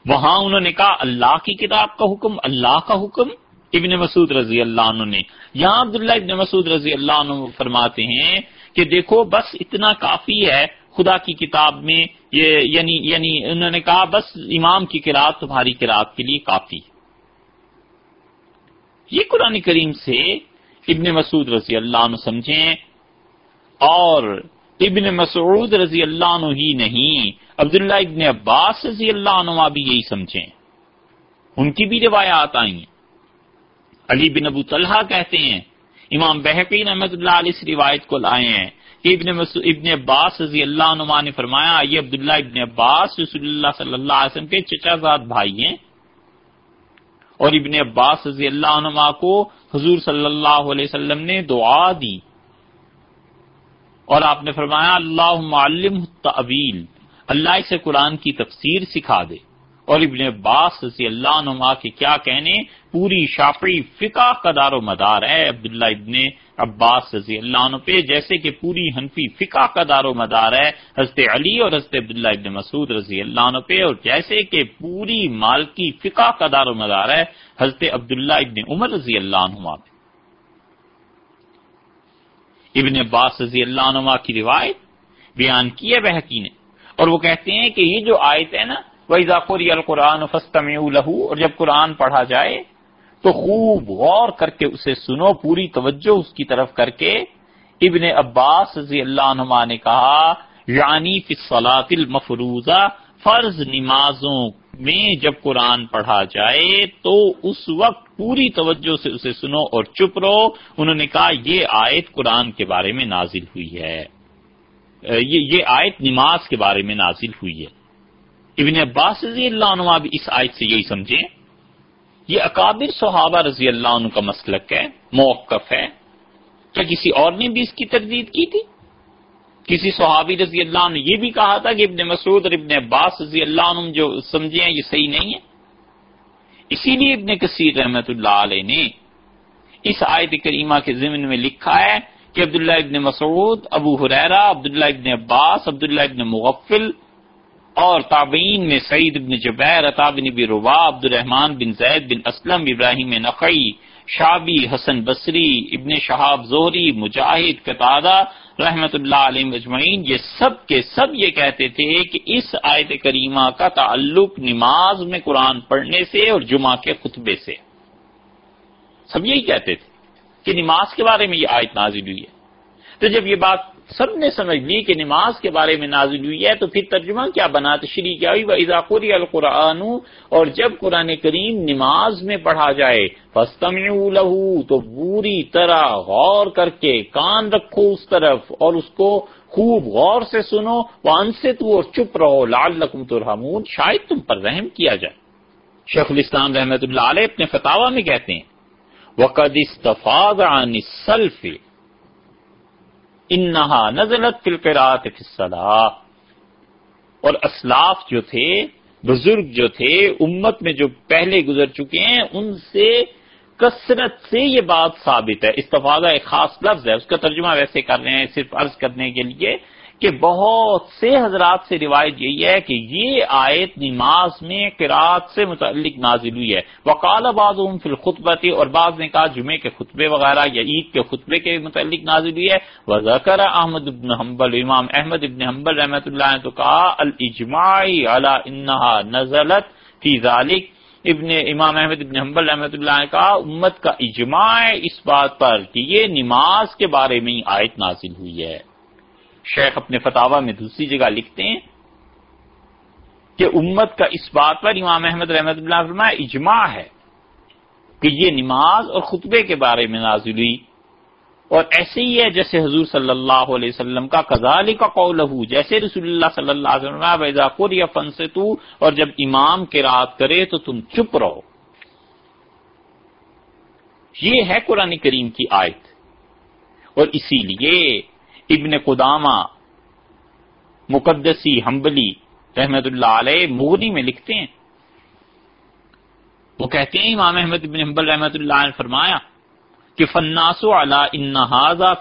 وہاں انہوں نے کہا، اللہ کی کتاب کا حکم، اللہ کا حکم۔ ابن مسعود رضی اللہ عنہ نے۔ یہاں عبداللہ ابن مسعود رضی اللہ عنہ فرماتے ہیں کہ دیکھو، بس اتنا کافی ہے۔ خدا کی کتاب میں یہ یعنی یعنی انہوں نے کہا بس امام کی کراط تمہاری کراط کے لیے کافی یہ قرآن کریم سے ابن مسعود رضی اللہ عنہ سمجھیں اور ابن مسعود رضی اللہ عنہ ہی نہیں، عبداللہ ابن عباس رضی اللہ عنہ بھی یہی سمجھیں۔ ان کی بھی روایات آئی ہیں علی بن ابو طلحہ کہتے ہیں، امام بحقین احمد اللہ علیہ اس روایت کو لائے ہیں۔ ابن, ابن عباس رضی اللہ عنہ نے فرمایا یہ عبداللہ ابن عباس رسول اللہ صلی اللہ علیہ وسلم کے چچا زاد بھائی ہیں۔ اور ابن عباس رضی اللہ عنہ کو حضور صلی اللہ علیہ وسلم نے دعا دی۔ اور آپ نے فرمایا اللہ معلم تعویل اللہ اسے قرآن کی تفسیر سکھا دے۔ اور ابن عباس رضی اللہ عنہ کے کیا کہنے پوری شافعی فقہ کا دار و مدار۔ ہے عبداللہ ابن عباس رضی اللہ عنہ پہ، جیسے کہ پوری حنفی فقہ کا دار و مدار ہے، حضرت علی اور حضرت عبداللہ ابن مسعود رضی اللہ عنہ پہ، اور جیسے کہ پوری مالکی فقہ کا دار و مدار ہے، حضرت عبداللہ ابن عمر رضی اللہ عنہ پہ۔ ابن عباس رضی اللہ عنہ کی روایت بیان کی ہے بحقی نے، اور وہ کہتے ہیں کہ یہ جو آیت ہے نا وہی القرآن فستم لہو اور جب قرآن پڑھا جائے تو خوب غور کر کے اسے سنو، پوری توجہ اس کی طرف کر کے۔ ابن عباس رضی اللہ عنہ نے کہا یعنی فی المفروضہ، فرض نمازوں میں جب قرآن پڑھا جائے تو اس وقت پوری توجہ سے اسے سنو اور چپ رہو۔ انہوں نے کہا، یہ آیت قرآن کے بارے میں نازل ہوئی ہے۔ یہ آیت نماز کے بارے میں نازل ہوئی ہے۔ ابن عباس رضی اللہ عنہ بھی اس آیت سے یہی سمجھیں۔ یہ اکابر صحابہ رضی اللہ عنہ کا مسلک ہے، موقف ہے۔ کیا کسی اور نے بھی اس کی تردید کی تھی؟ کسی صحابی رضی اللہ عنہ یہ بھی کہا تھا کہ ابن مسعود اور ابن عباس رضی اللہ عنہ جو سمجھے ہیں، یہ صحیح نہیں ہے۔ اسی لیے ابن کثیر رحمت اللہ علیہ نے اس آیت کریمہ کے ضمن میں لکھا ہے کہ عبداللہ ابن مسعود، ابو حریرہ عبداللہ ابن عباس، عبداللہ ابن مغفل اور تابعین میں سعید بن جبیر، عطا بن بی ربا عبد الرحمان بن زید بن اسلم، ابراہیم نقی شابی حسن بصری، ابن شہاب زہری، مجاہد، قطادہ، رحمت اللہ علیہ مجمعین یہ سب کے سب یہ کہتے تھے کہ اس آیت کریمہ کا تعلق نماز میں قرآن پڑھنے سے اور جمعہ کے خطبے سے۔ سب یہی کہتے تھے کہ نماز کے بارے میں یہ آیت نازل ہوئی ہے۔ تو جب یہ بات سب نے سمجھ لی کہ نماز کے بارے میں نازل ہوئی ہے، تو پھر ترجمہ کیا بنا؟ تشریح کیا ہوئی؟ وہ اضاقری القرآن، اور جب قرآن کریم نماز میں پڑھا جائے فستم لہو تو بری طرح غور کر کے کان رکھو اس طرف، اور اس کو خوب غور سے سنو وان سے تو اور چپ رہو لال لکم تو شاید تم پر رحم کیا جائے۔ شیخ الاسلام رحمت اللہ علیہ اپنے فتوا میں کہتے ہیں، وقد استفاد عن السلف انہا نزلت تلقرات فصلا اور اسلاف جو تھے، بزرگ جو تھے، امت میں جو پہلے گزر چکے ہیں، ان سے کثرت سے یہ بات ثابت ہے۔ استفادہ ایک خاص لفظ ہے، اس کا ترجمہ ویسے کر رہے ہیں، صرف عرض کرنے کے لیے۔ کہ بہت سے حضرات سے روایت یہی ہے کہ یہ آیت نماز میں قرآت سے متعلق نازل ہوئی ہے۔ وکال آباد فی الخطبتی اور بعض نے کہا جمعے کے خطبے وغیرہ یا عید کے خطبے کے متعلق نازل ہوئی ہے۔ وہ ذکر احمد ابن حنبل، امام احمد ابن حنبل رحمۃ اللہ نے تو کہا الجماعی علی انہا نزلت فی ذالک ابن امام احمد ابن حنبل رحمۃ اللہ نے کہا، امت کا اجماع اس بات پر کہ یہ نماز کے بارے میں آیت نازل ہوئی ہے۔ شیخ اپنے فتوا میں دوسری جگہ لکھتے ہیں کہ امت کا اس بات پر امام احمد رحمت اللہ فرمایا، اجماع ہے کہ یہ نماز اور خطبے کے بارے میں نازل ہوئی۔ اور ایسے ہی ہے جیسے حضور صلی اللہ علیہ وسلم کا کزالی کا قول جیسے رسول اللہ صلی اللہ علیہ وسلم یا فن سے تو اور جب امام کے رات کرے تو تم چپ رہو۔ یہ ہے قرآن کریم کی آیت۔ اور اسی لیے ابن قدامہ، مقدسی، حنبلی رحمت اللہ علیہ مغنی میں لکھتے ہیں۔ وہ کہتے ہیں، امام احمد ابن حنبل رحمت اللہ نے فرمایا کہ فناسو علی انہذا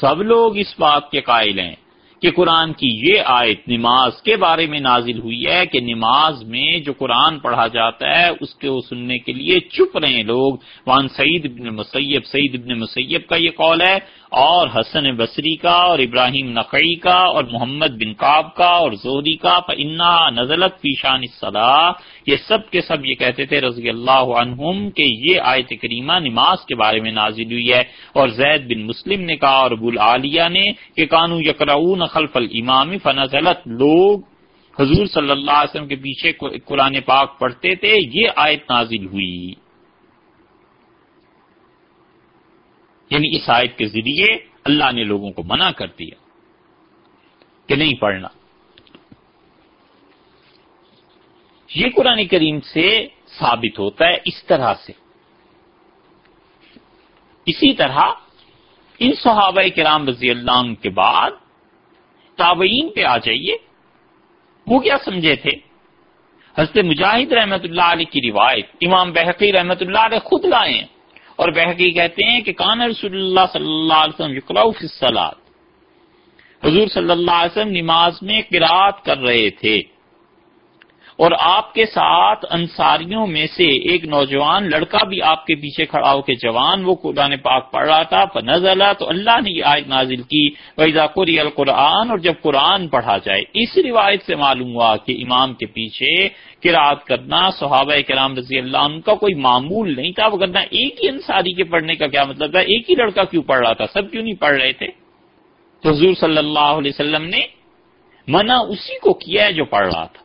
سب لوگ اس بات کے قائل ہیں کہ قرآن کی یہ آیت نماز کے بارے میں نازل ہوئی ہے کہ نماز میں جو قرآن پڑھا جاتا ہے، اس کے سننے کے لیے چپ رہے ہیں لوگ۔ وان سعید ابن مسیب، سعید ابن مسیب کا یہ قول ہے اور حسن بصری کا اور ابراہیم نقی کا اور محمد بن کاب کا اور زہری کا فنا نزلت فیشان صلاح یہ سب کے سب یہ کہتے تھے رضی اللہ عنہم کہ یہ آیت کریمہ نماز کے بارے میں نازل ہوئی ہے اور زید بن مسلم نے کہا اور ابو العالیہ نے کہ کانو یکراؤن خلف الامام فنزلت لوگ حضور صلی اللہ علیہ وسلم کے پیچھے قرآن پاک پڑھتے تھے، یہ آیت نازل ہوئی۔ یعنی اس آیت کے ذریعے اللہ نے لوگوں کو منع کر دیا کہ نہیں پڑھنا۔ یہ قرآن کریم سے ثابت ہوتا ہے اس طرح سے۔ اسی طرح ان صحابہ کرام رضی اللہ عنہ کے بعد تابعین پہ آ جائیے۔ وہ کیا سمجھے تھے؟ حضرت مجاہد رحمت اللہ علیہ کی روایت، امام بحقی رحمت اللہ علیہ خود لائے ہیں۔ اور بحقی کہتے ہیں کہ کان رسول اللہ صلی اللہ علیہ وسلم فی الصلاۃ حضور صلی اللہ علیہ وسلم نماز میں قرات کر رہے تھے۔ اور آپ کے ساتھ انصاریوں میں سے ایک نوجوان لڑکا بھی آپ کے پیچھے کھڑا ہو کے جوان، وہ قرآن پاک پڑھ رہا تھا۔ نظر تو اللہ نے یہ آیت نازل کی۔ ویزا قری القرآن اور جب قرآن پڑھا جائے۔ اس روایت سے معلوم ہوا کہ امام کے پیچھے قرآد کرنا، صحابہ کرام رضی اللہ عنہ کا کوئی معمول نہیں تھا وہ کرنا ایک ہی انصاری کے پڑھنے کا کیا مطلب تھا ایک ہی لڑکا کیوں پڑھ رہا تھا؟ سب کیوں نہیں پڑھ رہے تھے؟ تو حضور صلی اللہ علیہ وسلم نے منع اسی کو کیا ہے جو پڑھ رہا تھا۔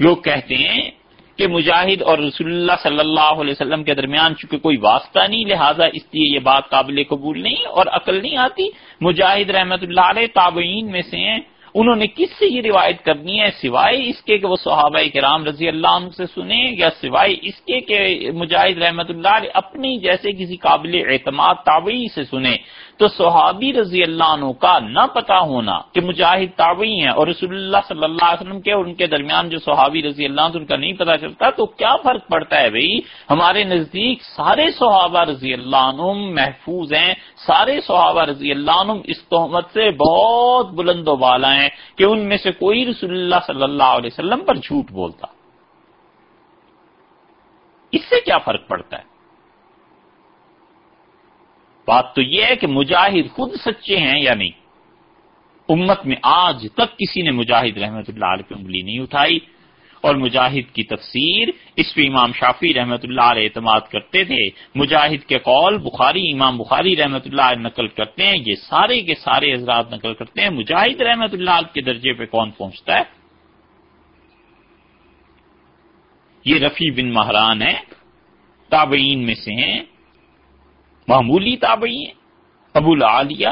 لوگ کہتے ہیں کہ مجاہد اور رسول اللہ صلی اللہ علیہ وسلم کے درمیان چونکہ کوئی واسطہ نہیں، لہٰذا اس لیے یہ بات قابل قبول نہیں اور عقل نہیں آتی۔ مجاہد رحمت اللہ علیہ تابعین میں سے ہیں۔ انہوں نے کس سے یہ روایت کرنی ہے؟ سوائے اس کے کہ وہ صحابہ کرام رضی اللہ عنہ سے سنیں یا سوائے اس کے کہ مجاہد رحمت اللہ اپنی جیسے کسی قابل اعتماد تابعی سے سنیں؟ تو صحابی رضی اللہ عنہ کا نہ پتا ہونا کہ مجاہد تابعی ہیں اور رسول اللہ صلی اللہ علیہ وسلم کے اور ان کے درمیان جو صحابی رضی اللہ عنہ ان کا نہیں پتا چلتا، تو کیا فرق پڑتا ہے بھائی؟ ہمارے نزدیک سارے صحابہ رضی اللہ عنہ محفوظ ہیں، سارے صحابہ رضی اللہ عنہ اس تہمت سے بہت بلند و بالا ہیں کہ ان میں سے کوئی رسول اللہ صلی اللہ علیہ وسلم پر جھوٹ بولتا۔ اس سے کیا فرق پڑتا ہے؟ بات تو یہ ہے کہ مجاہد خود سچے ہیں یا نہیں؟ امت میں آج تک کسی نے مجاہد رحمت اللہ علیہ پہ انگلی نہیں اٹھائی اور مجاہد کی تفسیر اس پہ امام شافی رحمت اللہ علیہ اعتماد کرتے تھے۔ مجاہد کے قول بخاری، امام بخاری رحمت اللہ علیہ نقل کرتے ہیں، یہ سارے کے سارے حضرات نقل کرتے ہیں۔ مجاہد رحمت اللہ علیہ کے درجے پہ کون پہنچتا ہے؟ یہ رفیع بن مہران ہے تابعین میں سے ہیں۔ معمولی تابعین، ابو العالیہ،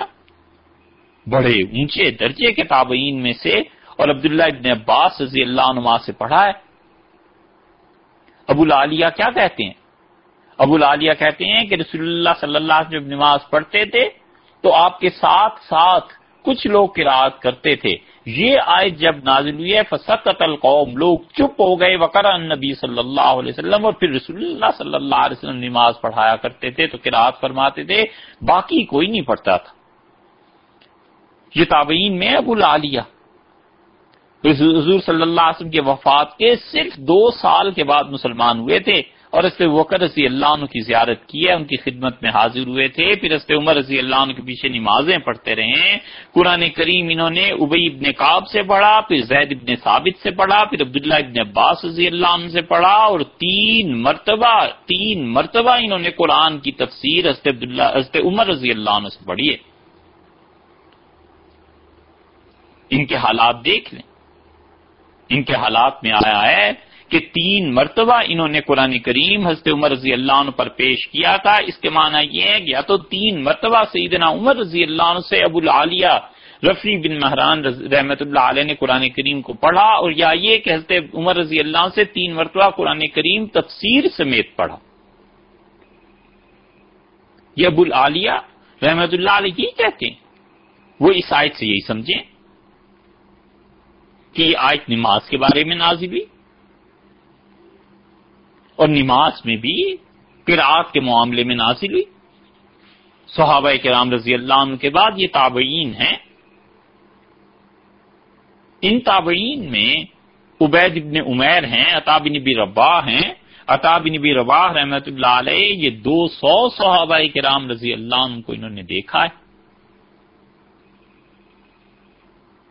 بڑے اونچے درجے کے تابعین میں سے، اور عبداللہ ابن عباس رضی اللہ عنہ سے پڑھا ہے۔ ابو العالیہ کیا کہتے ہیں؟ ابو العالیہ کہتے ہیں کہ رسول اللہ صلی اللہ علیہ وسلم جب نماز پڑھتے تھے، تو آپ کے ساتھ ساتھ کچھ لوگ قرآت کرتے تھے۔ یہ آیت جب نازل ہوئی ہے فسقت القوم، لوگ چپ ہو گئے وقرا نبی صلی اللہ علیہ وسلم اور پھر رسول اللہ صلی اللہ علیہ وسلم نماز پڑھایا کرتے تھے، تو قرآت فرماتے تھے، باقی کوئی نہیں پڑھتا تھا۔ یہ تابعین میں ابو العالیہ۔ حضور صلی اللہ علیہ وسلم کے وفات کے صرف دو سال کے بعد مسلمان ہوئے تھے۔ اور اس وکر رضی اللہ عنہ کی زیارت کی ہے، ان کی خدمت میں حاضر ہوئے تھے۔ پھر اس عمر رضی اللہ عنہ کے پیچھے نمازیں پڑھتے رہے۔ قرآن کریم انہوں نے ابئی ابن کاب سے پڑھا، پھر زید ابن ثابت سے پڑھا، پھر عبداللہ ابن عباس رضی اللہ عنہ سے پڑھا، اور تین مرتبہ تین مرتبہ انہوں نے قرآن کی تفسیر حضرت عبداللہ، حضرت عمر رضی اللہ عنہ سے پڑھی ہے۔ ان کے حالات دیکھ لیں۔ ان کے حالات میں آیا ہے کہ تین مرتبہ انہوں نے قرآن کریم حضرت عمر رضی اللہ عنہ پر پیش کیا تھا۔ اس کے معنی یہ ہے کہ یا تو تین مرتبہ سیدنا عمر رضی اللہ عنہ سے ابو العالیہ رفیع بن مہران رحمت اللہ علیہ نے قرآن کریم کو پڑھا اور یا یہ کہ حضرت عمر رضی اللہ عنہ سے تین مرتبہ قرآن کریم تفسیر سمیت پڑھا۔ یہ ابو العالیہ رحمت اللہ علیہ یہ کہتے ہیں۔ وہ اس آیت سے یہی سمجھیں کہ یہ آیت نماز کے بارے میں نازی بھی اور نماز میں بھی قرآت کے معاملے میں نازل ہوئی۔ صحابہ کرام رضی اللہ عنہ کے بعد یہ تابعین ہیں۔ ان تابعین میں عبید ابن عمیر ہیں، عطا بن نبی ربا ہیں۔ عطا بن نبی ربا رحمت اللہ علیہ، یہ دو سو صحابہ کرام رضی اللہ عنہ کو انہوں نے دیکھا ہے۔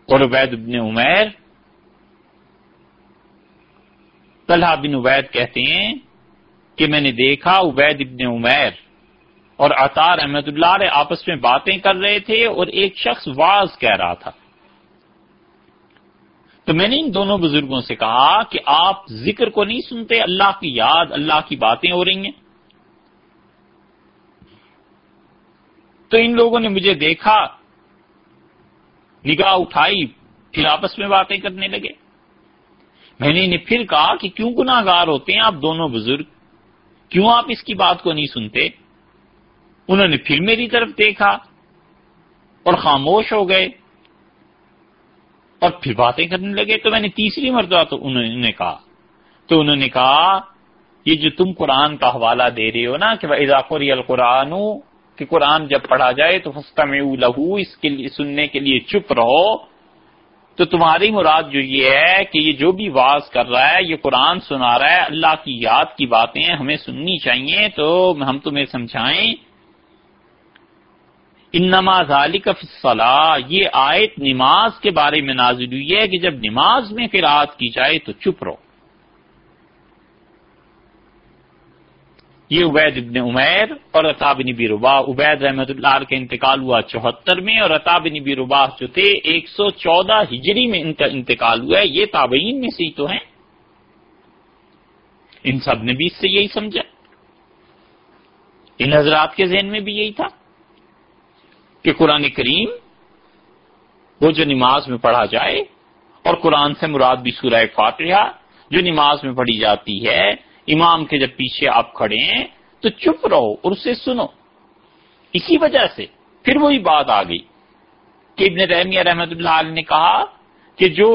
اور عبید ابن عمیر طلحہ بن عبید کہتے ہیں کہ میں نے دیکھا عبید ابن عمیر اور عطا رحمت اللہ علیہ آپس میں باتیں کر رہے تھے اور ایک شخص واز کہہ رہا تھا۔ تو میں نے ان دونوں بزرگوں سے کہا کہ آپ ذکر کو نہیں سنتے، اللہ کی یاد، اللہ کی باتیں ہو رہی ہیں۔ تو ان لوگوں نے مجھے دیکھا، نگاہ اٹھائی، پھر آپس میں باتیں کرنے لگے۔ میں نے انہیں پھر کہا کہ کیوں گناہ گار ہوتے ہیں آپ دونوں بزرگ؟ کیوں آپ اس کی بات کو نہیں سنتے؟ انہوں نے پھر میری طرف دیکھا اور خاموش ہو گئے اور پھر باتیں کرنے لگے۔ تو میں نے تیسری مرتبہ تو انہوں نے کہا۔ تو انہوں نے کہا، یہ جو تم قرآن کا حوالہ دے رہے ہو نا کہ اضافری القرآن، کہ قرآن جب پڑھا جائے تو فستا میں لہو اس کے لیے سننے کے لیے چپ رہو۔ تو تمہاری مراد جو یہ ہے کہ یہ جو بھی واز کر رہا ہے، یہ قرآن سنا رہا ہے، اللہ کی یاد کی باتیں ہمیں سننی چاہیے، تو ہم تمہیں سمجھائیں۔ ان نماز فصلاح یہ آیت نماز کے بارے میں نازل ہوئی ہے کہ جب نماز میں قرآت کی جائے تو چپ رہو۔ یہ عبید ابن عمیر اور رتاب نبی ربا عبید رحمت اللہ کا انتقال ہوا چوہتر میں اور رتاب نبی ربا جو تھے ایک سو چودہ ہجری میں ان کا انتقال ہوا ہے۔ یہ تابعین میں سے ہی تو ہیں۔ ان سب نے بھی اس سے یہی سمجھا۔ ان حضرات کے ذہن میں بھی یہی تھا کہ قرآن کریم وہ جو نماز میں پڑھا جائے اور قرآن سے مراد بھی سورہ فاتحہ جو نماز میں پڑھی جاتی ہے امام کے جب پیچھے آپ کھڑے ہیں، تو چپ رہو، اور اسے سنو۔ اسی وجہ سے پھر وہی بات آ گئی کہ ابن رحمیہ رحمت اللہ علیہ نے کہا کہ جو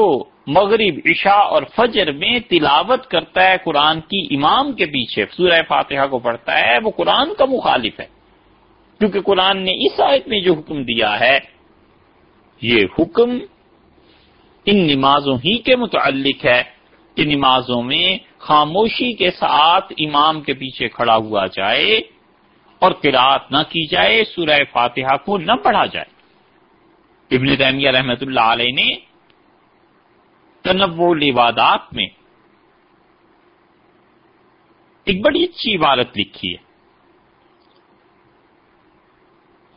مغرب، عشاء اور فجر میں تلاوت کرتا ہے قرآن کی امام کے پیچھے، سورہ فاتحہ کو پڑھتا ہے، وہ قرآن کا مخالف ہے۔ کیونکہ قرآن نے اس آیت میں جو حکم دیا ہے، یہ حکم ان نمازوں ہی کے متعلق ہے، کہ نمازوں میں خاموشی کے ساتھ امام کے پیچھے کھڑا ہوا جائے اور قرآت نہ کی جائے، سورہ فاتحہ کو نہ پڑھا جائے۔ ابن تیمیہ رحمت اللہ علیہ نے تنوع العبادات میں ایک بڑی اچھی عبارت لکھی ہے۔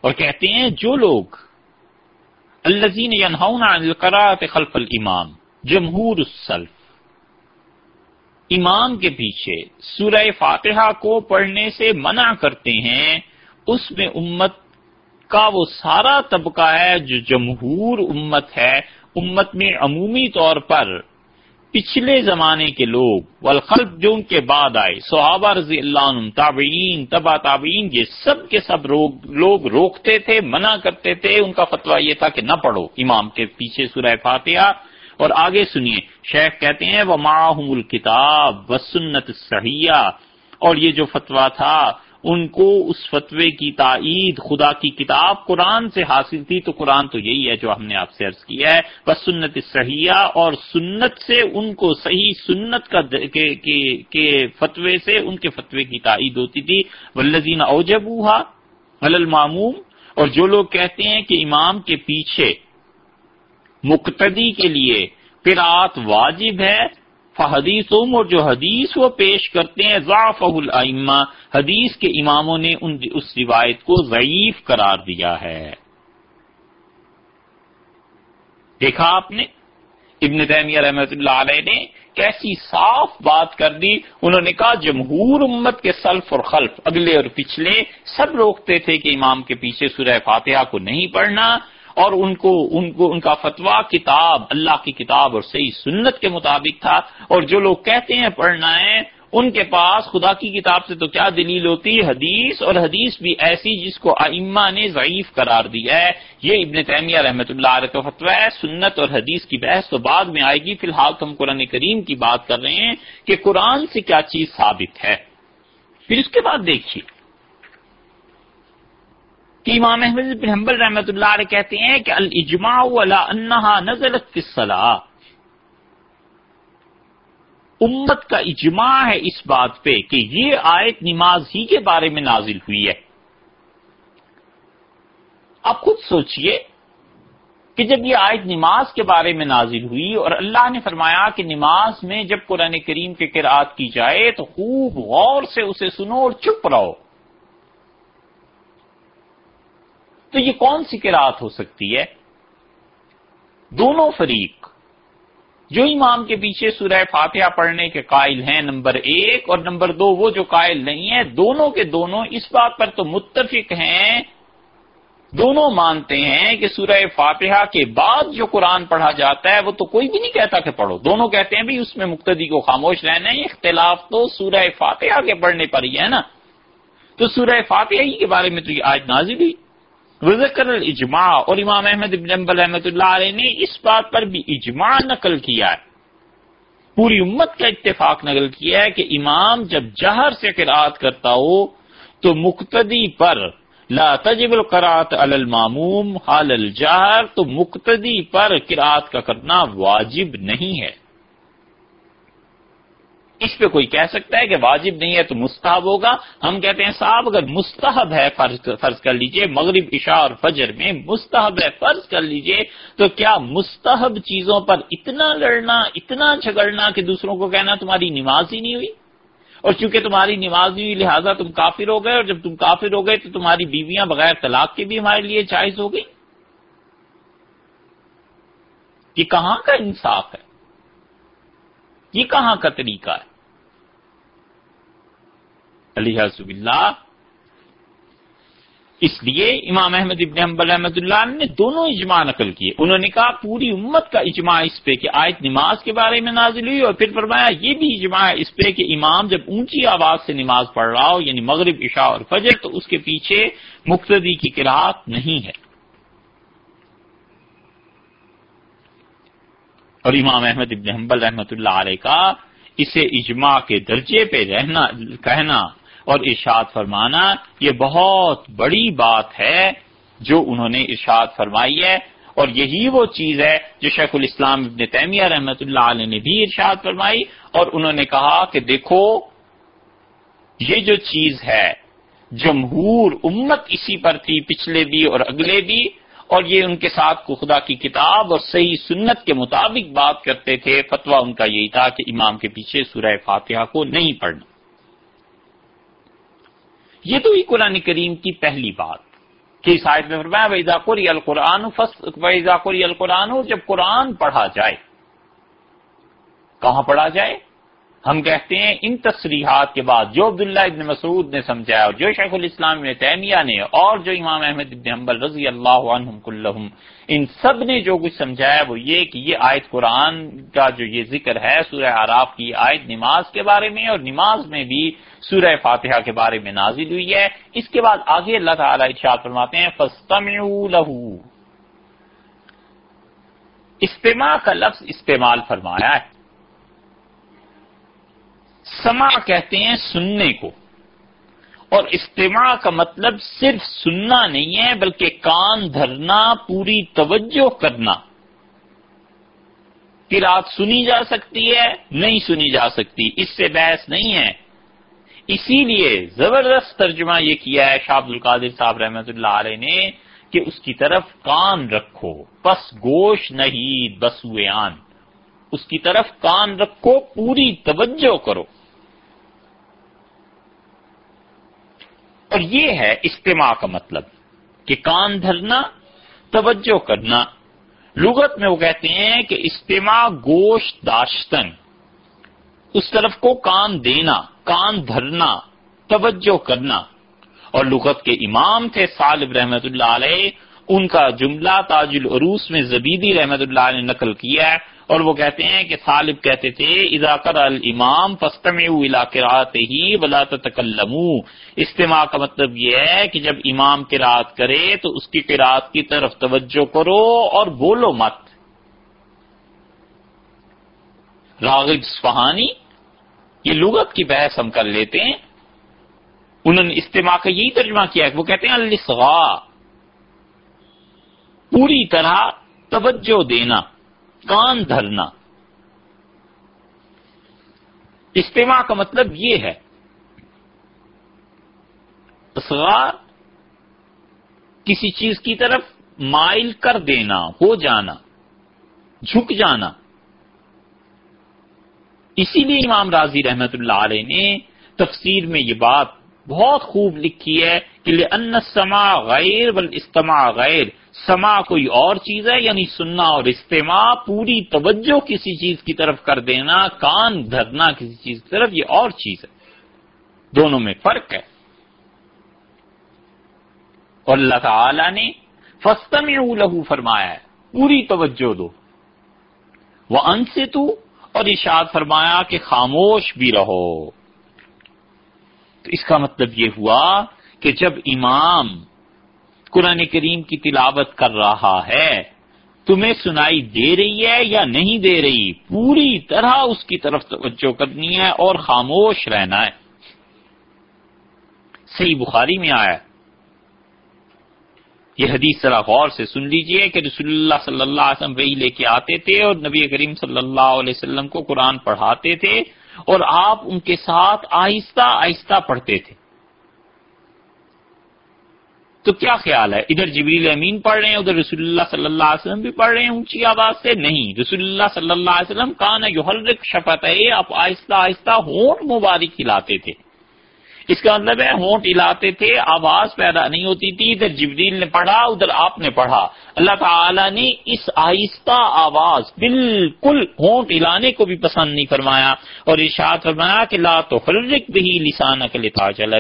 اور کہتے ہیں، جو لوگ الزین ینہون عن القرات خلف الامام، جمہور السلف امام کے پیچھے سورہ فاتحہ کو پڑھنے سے منع کرتے ہیں، اس میں امت کا وہ سارا طبقہ ہے جو جمہور امت ہے، امت میں عمومی طور پر پچھلے زمانے کے لوگ والخلف جو ان کے بعد آئے، صحابہ رضی اللہ عنہ تابعین، تبا تابعین، یہ سب کے سب لوگ روکتے تھے، منع کرتے تھے، ان کا فتویٰ یہ تھا کہ نہ پڑھو، امام کے پیچھے سورہ فاتحہ اور آگے سنیے، شیخ کہتے ہیں وہ ماہم الکتاب و سنت صحیح اور یہ جو فتویٰ تھا، ان کو اس فتوے کی تائید خدا کی کتاب قرآن سے حاصل تھی۔ تو قرآن تو یہی ہے جو ہم نے آپ سے عرض کیا ہے بس سنت صحیح اور سنت سے ان کو صحیح سنت کا کے فتوے سے ان کے فتوے کی تائید ہوتی تھی۔ ولزین اوجب الماموم اور جو لوگ کہتے ہیں کہ امام کے پیچھے مقتدی کے لیے قرآت واجب ہے فحدیث اور جو حدیث وہ پیش کرتے ہیں ضعف العمہ حدیث کے اماموں نے ان اس روایت کو ضعیف قرار دیا ہے۔ دیکھا آپ نے؟ ابن تیمیہ رحمت اللہ علیہ نے کیسی صاف بات کر دی۔ انہوں نے کہا، جمہور امت کے سلف اور خلف، اگلے اور پچھلے، سب روکتے تھے کہ امام کے پیچھے سورہ فاتحہ کو نہیں پڑھنا۔ اور ان کو ان کو، ان کا فتوا کتاب، اللہ کی کتاب اور صحیح سنت کے مطابق تھا اور جو لوگ کہتے ہیں پڑھنا ہے، ان کے پاس خدا کی کتاب سے تو کیا دلیل ہوتی؟ حدیث، اور حدیث بھی ایسی جس کو ائمہ نے ضعیف قرار دیا ہے۔ یہ ابن تیمیہ رحمۃ اللہ علیہ کا فتویٰ ہے۔ سنت اور حدیث کی بحث تو بعد میں آئے گی۔ فی الحال تو ہم قرآن کریم کی بات کر رہے ہیں کہ قرآن سے کیا چیز ثابت ہے۔ پھر اس کے بعد دیکھیے۔ امام احمد بن حنبل رحمۃ اللہ علیہ کہتے ہیں کہ الجماع نزلت فی الصلاح امت کا اجماع ہے اس بات پہ کہ یہ آیت نماز ہی کے بارے میں نازل ہوئی ہے۔ آپ خود سوچئے کہ جب یہ آیت نماز کے بارے میں نازل ہوئی اور اللہ نے فرمایا کہ نماز میں جب قرآن کریم کے قرآت کی جائے تو خوب غور سے اسے سنو اور چپ رہو۔ تو یہ کون سی قرآت ہو سکتی ہے؟ دونوں فریق جو امام کے پیچھے سورہ فاتحہ پڑھنے کے قائل ہیں، نمبر ایک اور نمبر دو، وہ جو قائل نہیں ہیں، دونوں کے دونوں اس بات پر تو متفق ہیں، دونوں مانتے ہیں کہ سورہ فاتحہ کے بعد جو قرآن پڑھا جاتا ہے، وہ تو کوئی بھی نہیں کہتا کہ پڑھو۔ دونوں کہتے ہیں بھی اس میں مقتدی کو خاموش رہنا ہے، اختلاف تو سورہ فاتحہ کے پڑھنے پر ہی ہے نا۔ تو سورہ فاتحہ ہی کے بارے میں تو یہ آج نازل ہوئی۔ وزکر الاجماع اور امام احمد ابن امبل احمد اللہ علیہ نے اس بات پر بھی اجماع نقل کیا ہے۔ پوری امت کا اتفاق نقل کیا ہے کہ امام جب جہر سے قرآت کرتا ہو تو مقتدی پر لا تجب القرات علی الماموم حال الجہر تو مقتدی پر قرآت کا کرنا واجب نہیں ہے۔ اس پہ کوئی کہہ سکتا ہے کہ واجب نہیں ہے تو مستحب ہوگا۔ ہم کہتے ہیں صاحب، اگر مستحب ہے فرض کر لیجیے، مغرب، عشاء اور فجر میں مستحب ہے فرض کر لیجیے، تو کیا مستحب چیزوں پر اتنا لڑنا، اتنا جھگڑنا کہ دوسروں کو کہنا تمہاری نماز ہی نہیں ہوئی؟ اور چونکہ تمہاری نماز ہوئی، لہٰذا تم کافر ہو گئے، اور جب تم کافر ہو گئے تو تمہاری بیویاں بغیر طلاق کے بھی ہمارے لیے جائز ہو گئی یہ کہاں کا انصاف ہے؟ یہ کہاں کا طریقہ ہے؟ علیہ اللہ اس لیے امام احمد ابن حنبل احمد اللہ نے دونوں اجماع نقل کیے۔ انہوں نے کہا پوری امت کا اجماع اس پہ کہ آیت نماز کے بارے میں نازل ہوئی اور پھر فرمایا یہ بھی اجماع ہے اس پہ کہ امام جب اونچی آواز سے نماز پڑھ رہا ہو یعنی مغرب، عشاء اور فجر، تو اس کے پیچھے مقتدی کی قرآت نہیں ہے۔ اور امام احمد ابن حنبل رحمت اللہ علیہ کا اسے اجماع کے درجے پہ رہنا، کہنا اور ارشاد فرمانا، یہ بہت بڑی بات ہے جو انہوں نے ارشاد فرمائی ہے، اور یہی وہ چیز ہے جو شیخ الاسلام ابن تیمیہ رحمت اللہ علیہ نے بھی ارشاد فرمائی، اور انہوں نے کہا کہ دیکھو، یہ جو چیز ہے، جمہور امت اسی پر تھی، پچھلے بھی اور اگلے بھی، اور یہ ان کے ساتھ کو خدا کی کتاب اور صحیح سنت کے مطابق بات کرتے تھے، فتویٰ ان کا یہی تھا کہ امام کے پیچھے سورہ فاتحہ کو نہیں پڑھنا۔ یہ تو ہی قرآن کریم کی پہلی بات کہ میں فرمایا ویزا قری القرآن ویزا قری القرآن، جب قرآن پڑھا جائے، کہاں پڑھا جائے؟ ہم کہتے ہیں، ان تصریحات کے بعد جو عبداللہ ابن مسعود نے سمجھایا اور جو شیخ الاسلام ابن تیمیہ نے اور جو امام احمد ابن حنبل رضی اللہ عنہم کلہم، ان سب نے جو کچھ سمجھایا وہ یہ کہ یہ آیت قرآن کا جو یہ ذکر ہے، سورہ عراف کی آیت نماز کے بارے میں اور نماز میں بھی سورہ فاتحہ کے بارے میں نازل ہوئی ہے۔ اس کے بعد آگے اللہ تعالیٰ ارشاد فرماتے ہیں، فَاسْتَمِعُوا لَهُ استماع کا لفظ استعمال فرمایا ہے۔ سما کہتے ہیں سننے کو۔ اور استماع کا مطلب صرف سننا نہیں ہے، بلکہ کان دھرنا، پوری توجہ کرنا۔ کہ رات سنی جا سکتی ہے، نہیں سنی جا سکتی، اس سے بحث نہیں ہے۔ اسی لیے زبردست ترجمہ یہ کیا ہے شاہ عبد القادر صاحب رحمت اللہ علیہ نے کہ اس کی طرف کان رکھو، بس گوش نہیں، بس آن اس کی طرف کان رکھو، پوری توجہ کرو۔ اور یہ ہے اجتماع کا مطلب کہ کان دھرنا، توجہ کرنا۔ لغت میں وہ کہتے ہیں کہ اجتماع گوشت داشتن۔ اس طرف کو کان دینا، کان دھرنا، توجہ کرنا۔ اور لغت کے امام تھے صالب رحمت اللہ علیہ، ان کا جملہ تاج العروس میں زبیدی رحمت اللہ علیہ نے نقل کیا ہے۔ اور وہ کہتے ہیں کہ صالب کہتے تھے، اذا کر الامام فاستمعوا الى قراءته ولا تتكلموا استماع کا مطلب یہ ہے کہ جب امام قرات کرے تو اس کی قرات کی طرف توجہ کرو اور بولو مت۔ راغب سفہانی یہ لغت کی بحث ہم کر لیتے ہیں۔ انہوں نے استماع کا یہی ترجمہ کیا ہے وہ کہتے ہیں الصغا پوری طرح توجہ دینا۔ کان دھرنا۔ اجتماع کا مطلب یہ ہے، اصغار کسی چیز کی طرف مائل کر دینا، ہو جانا، جھک جانا۔ اسی لیے امام راضی رحمت اللہ علیہ نے تفسیر میں یہ بات بہت خوب لکھی ہے کہ ان سما غیر بل استماع غیر سما کوئی اور چیز ہے؟ یعنی سننا اور استماع، پوری توجہ کسی چیز کی طرف کر دینا، کان دھرنا کسی چیز کی طرف، یہ اور چیز ہے۔ دونوں میں فرق ہے۔ اور اللہ تعالی نے فستم لہو فرمایا ہے۔ پوری توجہ دو۔ وہ ان سے تو اور اشاد فرمایا کہ خاموش بھی رہو۔ تو اس کا مطلب یہ ہوا کہ جب امام قرآن کریم کی تلاوت کر رہا ہے تمہیں سنائی دے رہی ہے یا نہیں دے رہی پوری طرح اس کی طرف توجہ کرنی ہے اور خاموش رہنا ہے صحیح بخاری میں آیا یہ حدیث ذرا غور سے سن لیجیے کہ رسول اللہ صلی اللہ علیہ وسلم وہی لے کے آتے تھے اور نبی کریم صلی اللہ علیہ وسلم کو قرآن پڑھاتے تھے اور آپ ان کے ساتھ آہستہ آہستہ پڑھتے تھے۔ تو کیا خیال ہے؟ ادھر جبریل امین پڑھ رہے ہیں، ادھر رسول اللہ صلی اللہ علیہ وسلم بھی پڑھ رہے ہیں، اونچی آواز سے؟ نہیں۔ رسول اللہ صلی اللہ علیہ وسلم کان نہ شفت ہے آپ آہستہ آہستہ ہونٹ مبارک کھلاتے تھے۔ اس کا مطلب ہے ہونٹ ہلاتے تھے، آواز پیدا نہیں ہوتی تھی، ادھر جبریل نے پڑھا، ادھر آپ نے پڑھا۔ اللہ تعالی نے اس آہستہ آواز بالکل ہونٹ ہلانے کو بھی پسند نہیں فرمایا اور ارشاد فرمایا کہ لا تو خرک بھی لسان کے تھا چلا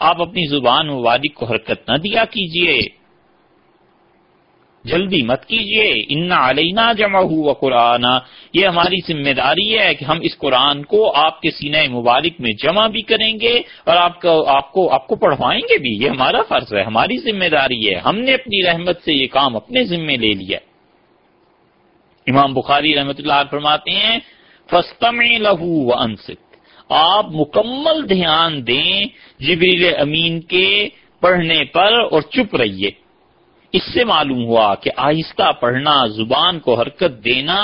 آپ اپنی زبان مبارک کو حرکت نہ دیا کیجیے جلدی مت کیجیے ان علینا جمع ہوا قرآن یہ ہماری ذمہ داری ہے کہ ہم اس قرآن کو آپ کے سینہ مبارک میں جمع بھی کریں گے اور آپ کو آپ کو آپ کو پڑھوائیں گے بھی۔ یہ ہمارا فرض ہے، ہماری ذمہ داری ہے۔ ہم نے اپنی رحمت سے یہ کام اپنے ذمے لے لیا۔ امام بخاری رحمت اللہ فرماتے ہیں فستم لہو و انست آپ مکمل دھیان دیں جبریل امین کے پڑھنے پر اور چپ رہیے۔ اس سے معلوم ہوا کہ آہستہ پڑھنا، زبان کو حرکت دینا،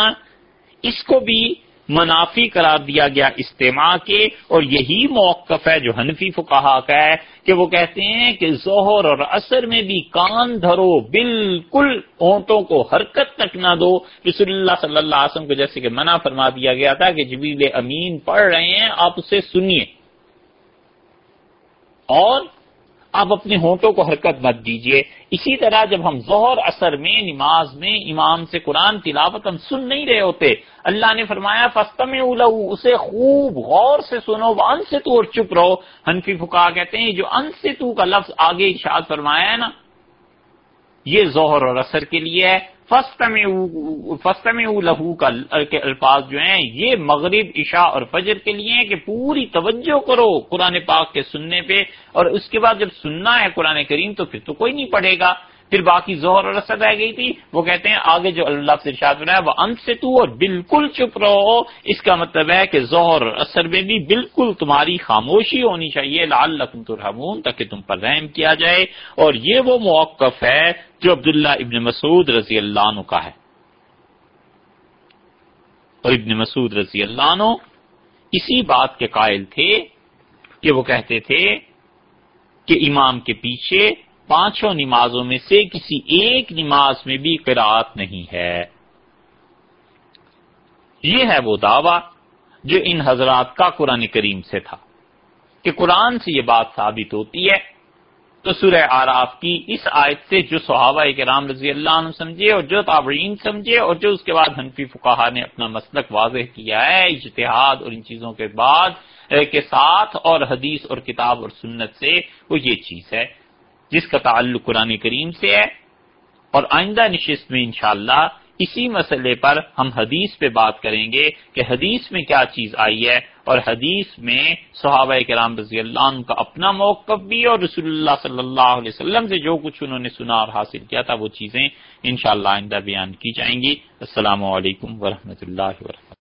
اس کو بھی منافی قرار دیا گیا استماع کے، اور یہی موقف ہے جو حنفی فقہا کا ہے کہ وہ کہتے ہیں کہ ظہر اور اثر میں بھی کان دھرو، بالکل اونٹوں کو حرکت تک نہ دو۔ رسول اللہ صلی اللہ علیہ وسلم کو جیسے کہ منع فرما دیا گیا تھا کہ جبیل امین پڑھ رہے ہیں، آپ اسے سنیے۔ اور آپ اپنے ہونٹوں کو حرکت مت دیجیے اسی طرح جب ہم ظہر اثر میں نماز میں امام سے قرآن تلاوت ہم سن نہیں رہے ہوتے، اللہ نے فرمایا فستم اسے خوب غور سے سنو وہ ان سے تو اور چپ رہو۔ حنفی فکا کہتے ہیں، جو ان سے تو کا لفظ آگے اشاد فرمایا ہے نا، یہ ظہر اور اثر کے لیے ہے۔ فسٹ میں لہو کا کے الفاظ جو ہیں، یہ مغرب، عشاء اور فجر کے لیے کہ پوری توجہ کرو قرآن پاک کے سننے پہ، اور اس کے بعد جب سننا ہے قرآن کریم تو پھر تو کوئی نہیں پڑھے گا۔ پھر باقی زہر اور اثر رہ گئی تھی۔ وہ کہتے ہیں، آگے جو اللہ سے ارشاد بنا ہے وہ ان سے تو اور بالکل چپ رہو۔ اس کا مطلب ہے کہ زہر اور اثر میں بھی بالکل تمہاری خاموشی ہونی چاہیے۔ لال لکھن ترحمون، تاکہ تم پر رحم کیا جائے۔ اور یہ وہ موقف ہے جو عبداللہ ابن مسعود رضی اللہ عنہ کا ہے۔ اور ابن مسعود رضی اللہ عنہ اسی بات کے قائل تھے کہ وہ کہتے تھے کہ امام کے پیچھے پانچوں نمازوں میں سے کسی ایک نماز میں بھی قرآت نہیں ہے۔ یہ ہے وہ دعویٰ جو ان حضرات کا قرآن کریم سے تھا کہ قرآن سے یہ بات ثابت ہوتی ہے تو سورہ آراف کی اس آیت سے جو صحابہ کے رام رضی اللہ عنہ سمجھے اور جو تابعین سمجھے اور جو اس کے بعد حنفی فقہ نے اپنا مسلک واضح کیا ہے، اجتہاد اور ان چیزوں کے بعد کے ساتھ اور حدیث اور کتاب اور سنت سے وہ یہ چیز ہے، جس کا تعلق قرآن کریم سے ہے۔ اور آئندہ نشست میں انشاءاللہ اسی مسئلے پر ہم حدیث پہ بات کریں گے کہ حدیث میں کیا چیز آئی ہے اور حدیث میں صحابہ کرام رضی اللہ عنہ کا اپنا موقف بھی اور رسول اللہ صلی اللہ علیہ وسلم سے جو کچھ انہوں نے سنا اور حاصل کیا تھا وہ چیزیں انشاءاللہ آئندہ بیان کی جائیں گی۔ السلام علیکم ورحمۃ اللہ وبرکاتہ۔